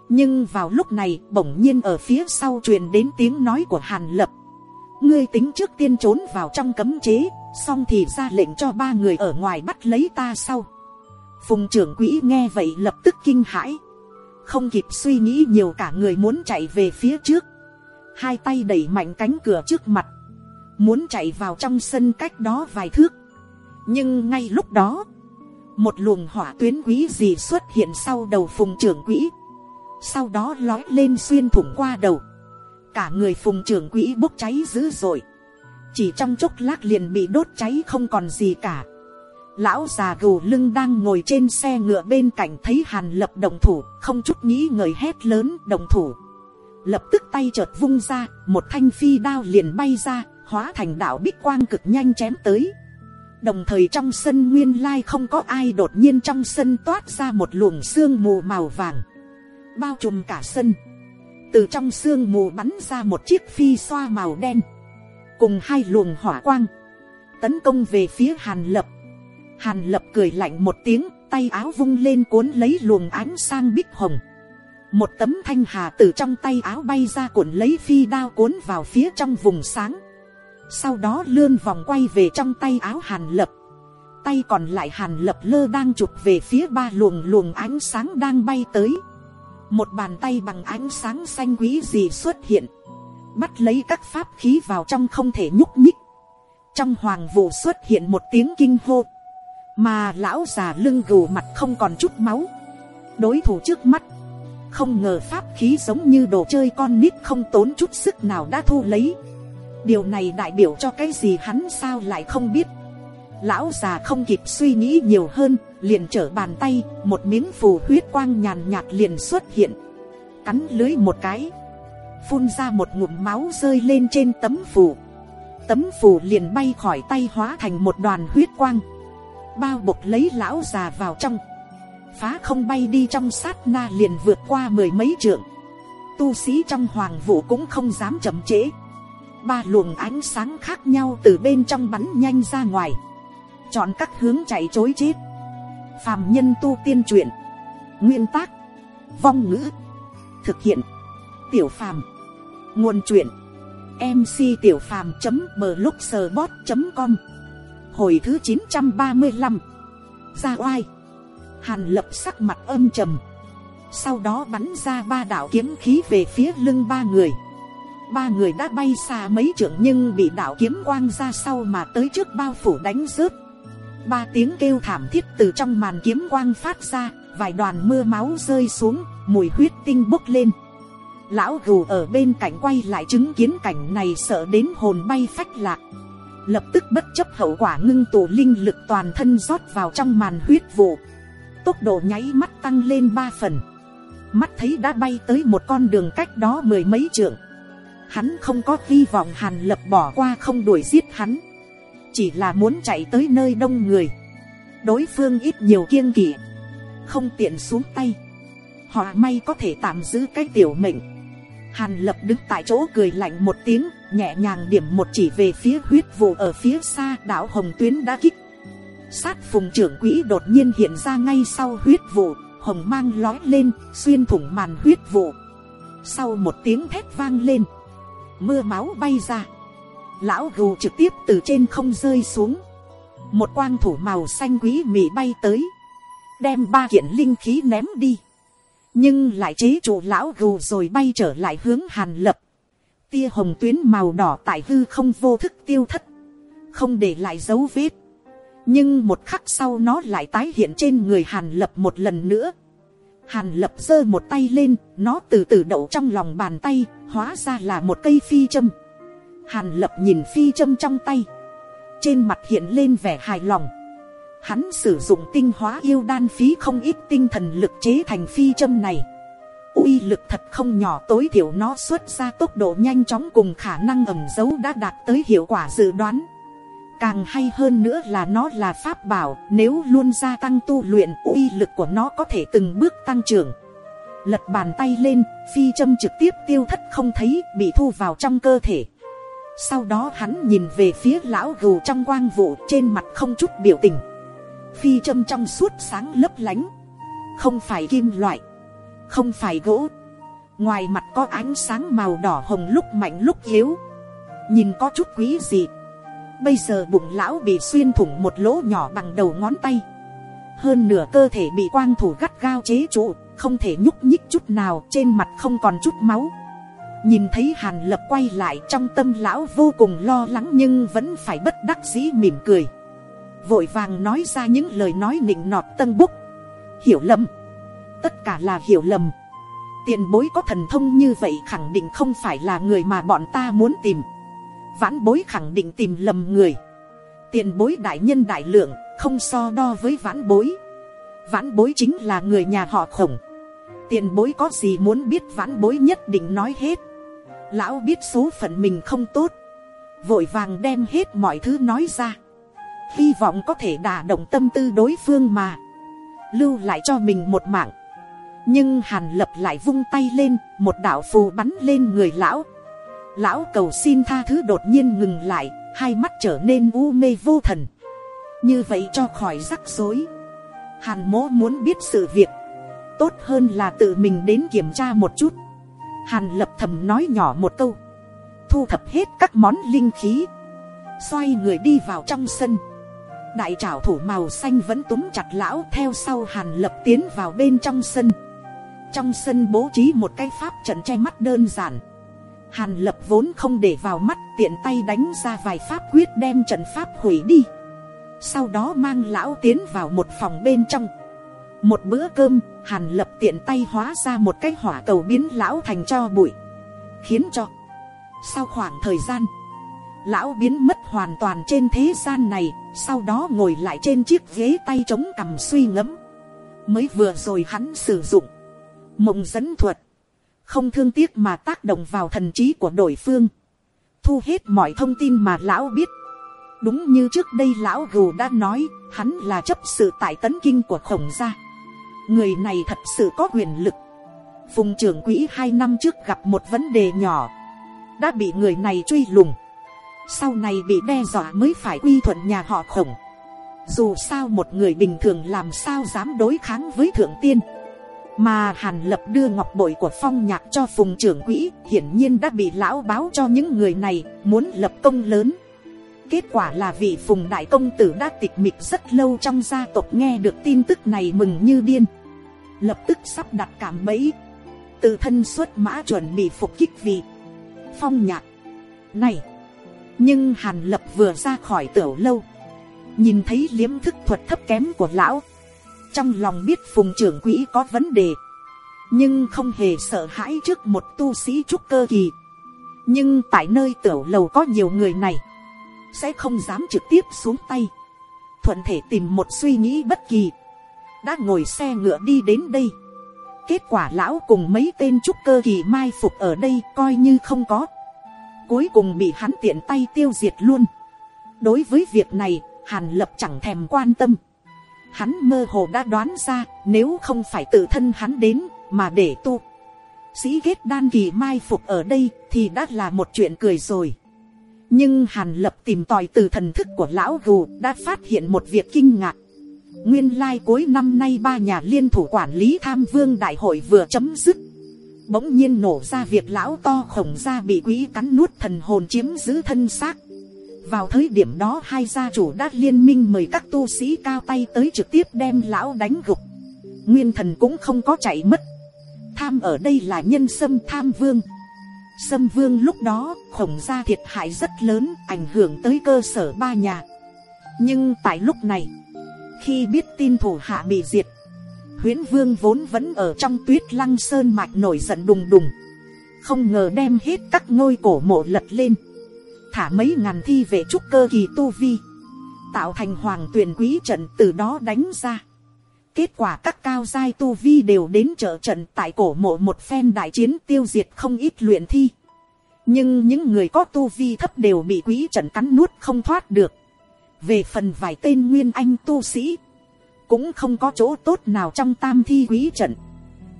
nhưng vào lúc này bỗng nhiên ở phía sau truyền đến tiếng nói của hàn lập ngươi tính trước tiên trốn vào trong cấm chế, xong thì ra lệnh cho ba người ở ngoài bắt lấy ta sau. phùng trưởng quỹ nghe vậy lập tức kinh hãi. không kịp suy nghĩ nhiều cả người muốn chạy về phía trước. hai tay đẩy mạnh cánh cửa trước mặt. muốn chạy vào trong sân cách đó vài thước. nhưng ngay lúc đó, một luồng hỏa tuyến quý gì xuất hiện sau đầu phùng trưởng quỹ. sau đó lói lên xuyên thủng qua đầu cả người phùng trưởng quỹ bốc cháy dữ dội chỉ trong chốc lát liền bị đốt cháy không còn gì cả. Lão già gù lưng đang ngồi trên xe ngựa bên cạnh thấy hàn lập đồng thủ, không chút nghĩ ngợi hét lớn đồng thủ. Lập tức tay chợt vung ra, một thanh phi đao liền bay ra, hóa thành đạo bích quang cực nhanh chém tới. Đồng thời trong sân nguyên lai không có ai đột nhiên trong sân toát ra một luồng sương mù màu vàng. Bao trùm cả sân. Từ trong sương mù bắn ra một chiếc phi xoa màu đen cùng hai luồng hỏa quang, tấn công về phía hàn lập. hàn lập cười lạnh một tiếng, tay áo vung lên cuốn lấy luồng ánh sang bích hồng. một tấm thanh hà từ trong tay áo bay ra cuộn lấy phi đao cuốn vào phía trong vùng sáng. sau đó lươn vòng quay về trong tay áo hàn lập. tay còn lại hàn lập lơ đang chụp về phía ba luồng luồng ánh sáng đang bay tới một bàn tay bằng ánh sáng xanh quý gì xuất hiện bắt lấy các pháp khí vào trong không thể nhúc nhích. trong hoàng vụ xuất hiện một tiếng kinh hô, mà lão già lưng gù mặt không còn chút máu. đối thủ trước mắt, không ngờ pháp khí giống như đồ chơi con nít không tốn chút sức nào đã thu lấy. điều này đại biểu cho cái gì hắn sao lại không biết lão già không kịp suy nghĩ nhiều hơn, liền trở bàn tay, một miếng phù huyết quang nhàn nhạt liền xuất hiện. cắn lưới một cái. Phun ra một ngụm máu rơi lên trên tấm phù. Tấm phù liền bay khỏi tay hóa thành một đoàn huyết quang. Bao bột lấy lão già vào trong. Phá không bay đi trong sát na liền vượt qua mười mấy trượng. Tu sĩ trong hoàng vũ cũng không dám chậm trễ. Ba luồng ánh sáng khác nhau từ bên trong bắn nhanh ra ngoài chọn các hướng chạy chối chết. Phàm nhân tu tiên truyện, nguyên tác, vong ngữ, thực hiện, tiểu phàm, nguồn truyện mc tiểu phàm blogspot com, hồi thứ chín trăm ba mươi lăm, ra oai, hàn lập sắc mặt âm trầm, sau đó bắn ra ba đạo kiếm khí về phía lưng ba người. Ba người đã bay xa mấy trượng nhưng bị đạo kiếm quang ra sau mà tới trước bao phủ đánh rớt ba tiếng kêu thảm thiết từ trong màn kiếm quang phát ra, vài đoàn mưa máu rơi xuống, mùi huyết tinh bốc lên. Lão gù ở bên cạnh quay lại chứng kiến cảnh này sợ đến hồn bay phách lạc. Lập tức bất chấp hậu quả ngưng tụ linh lực toàn thân rót vào trong màn huyết vụ. Tốc độ nháy mắt tăng lên ba phần. Mắt thấy đã bay tới một con đường cách đó mười mấy trượng. Hắn không có hy vọng hàn lập bỏ qua không đuổi giết hắn chỉ là muốn chạy tới nơi đông người đối phương ít nhiều kiêng kỵ không tiện xuống tay họ may có thể tạm giữ cái tiểu mệnh Hàn lập đứng tại chỗ cười lạnh một tiếng, nhẹ nhàng điểm một chỉ về phía huyết vụ ở phía xa đảo Hồng Tuyến đã kích. Sát phùng trưởng quỹ đột nhiên hiện ra ngay sau huyết vụ, hồng mang lói lên, xuyên thủng màn huyết vụ. Sau một tiếng thét vang lên, mưa máu bay ra. Lão gù trực tiếp từ trên không rơi xuống. Một quang thủ màu xanh quý mị bay tới, đem ba kiện linh khí ném đi nhưng lại chế trụ lão gù rồi bay trở lại hướng hàn lập. tia hồng tuyến màu đỏ tại hư không vô thức tiêu thất, không để lại dấu vết. nhưng một khắc sau nó lại tái hiện trên người hàn lập một lần nữa. hàn lập giơ một tay lên, nó từ từ đậu trong lòng bàn tay, hóa ra là một cây phi châm hàn lập nhìn phi châm trong tay, trên mặt hiện lên vẻ hài lòng Hắn sử dụng tinh hóa yêu đan phí không ít tinh thần lực chế thành phi châm này. uy lực thật không nhỏ tối thiểu nó xuất ra tốc độ nhanh chóng cùng khả năng ẩm dấu đã đạt tới hiệu quả dự đoán. càng hay hơn nữa là nó là pháp bảo nếu luôn gia tăng tu luyện uy lực của nó có thể từng bước tăng trưởng lật bàn tay lên phi châm trực tiếp tiêu thất không thấy bị thu vào trong cơ thể sau đó hắn nhìn về phía lão gù trong quang vụ trên mặt không chút biểu tình. Phi châm trong suốt sáng lấp lánh. Không phải kim loại. Không phải gỗ. Ngoài mặt có ánh sáng màu đỏ hồng lúc mạnh lúc yếu. Nhìn có chút quý gì. Bây giờ bụng lão bị xuyên thủng một lỗ nhỏ bằng đầu ngón tay. Hơn nửa cơ thể bị quang thủ gắt gao chế trụ, không thể nhúc nhích chút nào, trên mặt không còn chút máu nhìn thấy hàn lập quay lại trong tâm lão vô cùng lo lắng nhưng vẫn phải bất đắc dĩ mỉm cười. Vội vàng nói ra những lời nói nịnh nọt tân búc. Hiểu lầm. Tất cả là hiểu lầm. Tiền bối có thần thông như vậy khẳng định không phải là người mà bọn ta muốn tìm. Vãn bối khẳng định tìm lầm người. Tiền bối đại nhân đại lượng, không so đo với vãn bối. Vãn bối chính là người nhà họ khổng. Tiền bối có gì muốn biết vãn bối nhất định nói hết lão biết số phận mình không tốt. Vội vàng đem hết mọi thứ nói ra. Hy vọng có thể đả động tâm tư đối phương mà. Lưu lại cho mình một mạng. Nhưng hàn lập lại vung tay lên, một đạo phù bắn lên người lão. Lão cầu xin tha thứ đột nhiên ngừng lại, hai mắt trở nên u mê vô thần. Như vậy cho khỏi rắc rối. Hàn mố muốn biết sự việc. Tốt hơn là tự mình đến kiểm tra một chút hàn lập thầm nói nhỏ một câu. Thu thập hết các món linh khí. Xoay người đi vào trong sân. Đại trảo thủ màu xanh vẫn túm chặt lão theo sau hàn lập tiến vào bên trong sân. Trong sân bố trí một cái pháp trận che mắt đơn giản. Hàn lập vốn không để vào mắt, tiện tay đánh ra vài pháp quyết đem trận pháp hủy đi. Sau đó mang lão tiến vào một phòng bên trong. Một bữa cơm hàn lập tiện tay hóa ra một cái hỏa cầu biến lão thành cho bụi. Khiến cho, sau khoảng thời gian, lão biến mất hoàn toàn trên thế gian này, sau đó ngồi lại trên chiếc ghế tay chống cằm suy ngẫm. Mới vừa rồi hắn sử dụng, mộng dẫn thuật, không thương tiếc mà tác động vào thần trí của đối phương. Thu hết mọi thông tin mà lão biết. Đúng như trước đây lão gù đã nói, hắn là chấp sự tại tấn kinh của khổng gia người này thật sự có quyền lực. Phùng trưởng quỹ hai năm trước gặp một vấn đề nhỏ. Đã bị người này truy lùng. Sau này bị đe dọa mới phải quy thuận nhà họ khổng. Dù sao một người bình thường làm sao dám đối kháng với thượng tiên. Mà hàn lập đưa ngọc bội của phong nhạc cho phùng trưởng quỹ, hiển nhiên đã bị lão báo cho những người này, muốn lập công lớn. Kết quả là vị phùng đại công tử đã tịch mịch rất lâu trong gia tộc nghe được tin tức này mừng như điên lập tức sắp đặt cảm bẫy. Tự thân xuất mã chuẩn bị phục kích vị phong nhạc. Này! Nhưng hàn lập vừa ra khỏi tiểu lâu, nhìn thấy liếm thức thuật thấp kém của lão. Trong lòng biết phùng trưởng quỹ có vấn đề, nhưng không hề sợ hãi trước một tu sĩ trúc cơ kỳ. Nhưng tại nơi tiểu lầu có nhiều người này, sẽ không dám trực tiếp xuống tay. Thuận thể tìm một suy nghĩ bất kỳ đã ngồi xe ngựa đi đến đây. Kết quả lão cùng mấy tên trúc cơ kỳ mai phục ở đây coi như không có. Cuối cùng bị hắn tiện tay tiêu diệt luôn. Đối với việc này, hàn lập chẳng thèm quan tâm. Hắn mơ hồ đã đoán ra, nếu không phải tự thân hắn đến mà để tu. Sĩ ghét đan kỳ mai phục ở đây thì đã là một chuyện cười rồi. Nhưng hàn lập tìm tòi từ thần thức của lão gù đã phát hiện một việc kinh ngạc nguyên lai cuối năm nay ba nhà liên thủ quản lý tham vương đại hội vừa chấm dứt. Bỗng nhiên nổ ra việc lão to khổng ra bị quỷ cắn nuốt thần hồn chiếm giữ thân xác. Vào thời điểm đó hai gia chủ đã liên minh mời các tu sĩ cao tay tới trực tiếp đem lão đánh gục. Nguyên thần cũng không có chạy mất. Tham ở đây là nhân sâm tham vương. Sâm vương lúc đó, khổng gia thiệt hại rất lớn, ảnh hưởng tới cơ sở ba nhà. Nhưng tại lúc này khi biết tin thủ hạ bị diệt, huyễn vương vốn vẫn ở trong tuyết lăng sơn mạch nổi giận đùng đùng, không ngờ đem hết các ngôi cổ mộ lật lên, thả mấy ngàn thi về trúc cơ kỳ tu vi, tạo thành hoàng tuyển quý trận từ đó đánh ra. Kết quả các cao giai tu vi đều đến trợ trận tại cổ mộ một phen đại chiến tiêu diệt không ít luyện thi. Nhưng những người có tu vi thấp đều bị quý trận cắn nuốt không thoát được về phần vài tên nguyên anh tu sĩ, cũng không có chỗ tốt nào trong tam thi quý trận.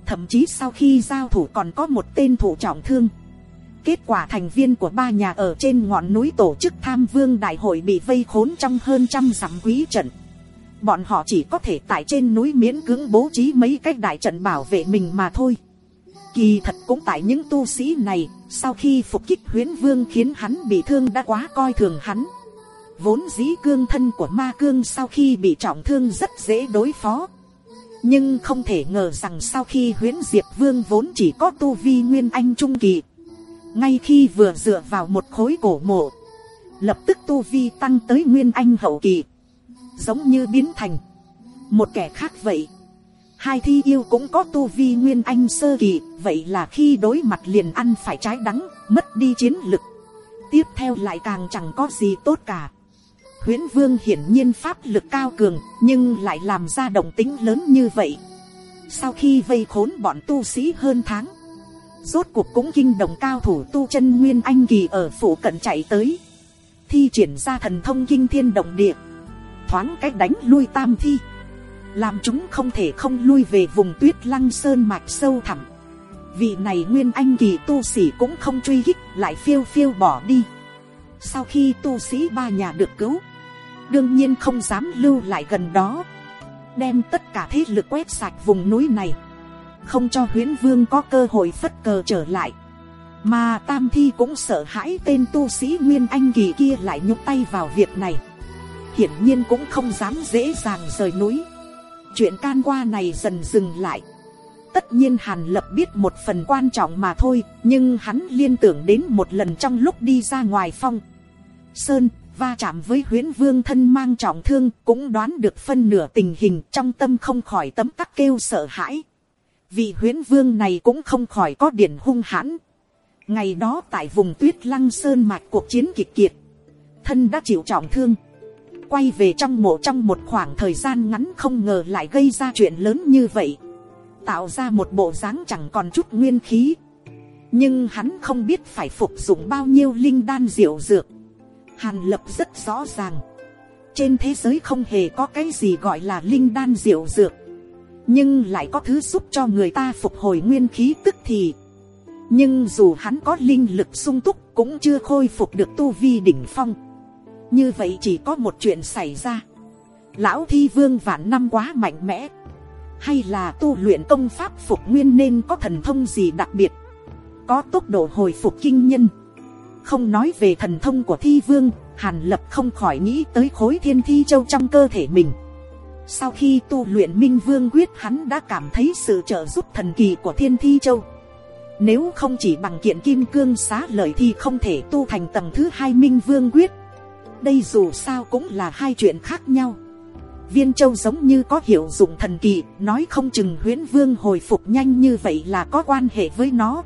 thậm chí sau khi giao thủ còn có một tên thủ trọng thương. kết quả thành viên của ba nhà ở trên ngọn núi tổ chức tham vương đại hội bị vây khốn trong hơn trăm dặm quý trận. bọn họ chỉ có thể tại trên núi miễn cưỡng bố trí mấy cách đại trận bảo vệ mình mà thôi. Kỳ thật cũng tại những tu sĩ này, sau khi phục kích huyến vương khiến hắn bị thương đã quá coi thường hắn vốn dĩ cương thân của ma cương sau khi bị trọng thương rất dễ đối phó. nhưng không thể ngờ rằng sau khi huyến diệp vương vốn chỉ có tu vi nguyên anh trung kỳ, ngay khi vừa dựa vào một khối cổ mộ, lập tức tu vi tăng tới nguyên anh hậu kỳ, giống như biến thành một kẻ khác vậy. hai thi yêu cũng có tu vi nguyên anh sơ kỳ, vậy là khi đối mặt liền ăn phải trái đắng, mất đi chiến lực. tiếp theo lại càng chẳng có gì tốt cả huyễn vương hiển nhiên pháp lực cao cường, nhưng lại làm ra động tính lớn như vậy. Sau khi vây khốn bọn tu sĩ hơn tháng, rốt cuộc cũng kinh động cao thủ tu chân nguyên anh kỳ ở phủ cận chạy tới. Thi triển ra thần thông kinh thiên động địa, thoáng cách đánh lui tam thi. Làm chúng không thể không lui về vùng tuyết lăng sơn mạch sâu thẳm. Vị này nguyên anh kỳ tu sĩ cũng không truy hích lại phiêu phiêu bỏ đi. Sau khi tu sĩ ba nhà được cứu đương nhiên không dám lưu lại gần đó, đem tất cả thế lực quét sạch vùng núi này, không cho huyễn vương có cơ hội phất cờ trở lại, mà tam thi cũng sợ hãi tên tu sĩ nguyên anh kỳ kia lại nhúc tay vào việc này, hiển nhiên cũng không dám dễ dàng rời núi, chuyện can qua này dần dừng lại, tất nhiên hàn lập biết một phần quan trọng mà thôi nhưng hắn liên tưởng đến một lần trong lúc đi ra ngoài phong. Sơn va chạm với huyễn vương thân mang trọng thương cũng đoán được phân nửa tình hình trong tâm không khỏi tấm tắc kêu sợ hãi. Vị huyễn vương này cũng không khỏi có điển hung hãn. Ngày đó tại vùng tuyết lăng sơn mạch cuộc chiến kịch kiệt. Thân đã chịu trọng thương. Quay về trong mộ trong một khoảng thời gian ngắn không ngờ lại gây ra chuyện lớn như vậy. Tạo ra một bộ dáng chẳng còn chút nguyên khí. Nhưng hắn không biết phải phục dụng bao nhiêu linh đan diệu dược Hàn lập rất rõ ràng. Trên thế giới không hề có cái gì gọi là linh đan diệu dược. Nhưng lại có thứ giúp cho người ta phục hồi nguyên khí tức thì. Nhưng dù hắn có linh lực sung túc cũng chưa khôi phục được tu vi đỉnh phong. Như vậy chỉ có một chuyện xảy ra. Lão thi vương vạn năm quá mạnh mẽ. Hay là tu luyện công pháp phục nguyên nên có thần thông gì đặc biệt. Có tốc độ hồi phục kinh nhân không nói về thần thông của thi vương, Hàn Lập không khỏi nghĩ tới khối thiên thi châu trong cơ thể mình. Sau khi tu luyện Minh Vương quyết hắn đã cảm thấy sự trợ giúp thần kỳ của thiên thi châu. Nếu không chỉ bằng kiện kim cương xá lợi thì không thể tu thành tầng thứ hai Minh Vương quyết. Đây dù sao cũng là hai chuyện khác nhau. Viên châu giống như có hiệu dụng thần kỳ, nói không chừng huyễn vương hồi phục nhanh như vậy là có quan hệ với nó.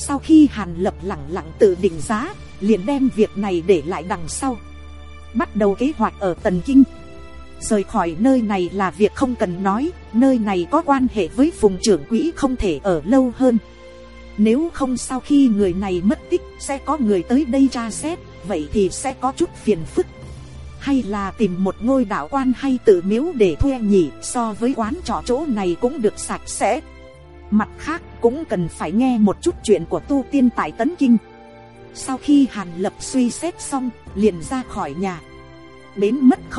Sau khi Hàn Lập lặng lặng tự định giá, liền đem việc này để lại đằng sau. Bắt đầu kế hoạch ở Tần Kinh. Rời khỏi nơi này là việc không cần nói, nơi này có quan hệ với vùng trưởng quỹ không thể ở lâu hơn. Nếu không sau khi người này mất tích sẽ có người tới đây tra xét, vậy thì sẽ có chút phiền phức. Hay là tìm một ngôi đạo quan hay tự miếu để thuê nhỉ so với quán trọ chỗ này cũng được sạch sẽ. Mặt khác cũng cần phải nghe một chút chuyện của tu tiên tại Tấn Kinh. Sau khi Hàn Lập suy xét xong, liền ra khỏi nhà. Bến mất không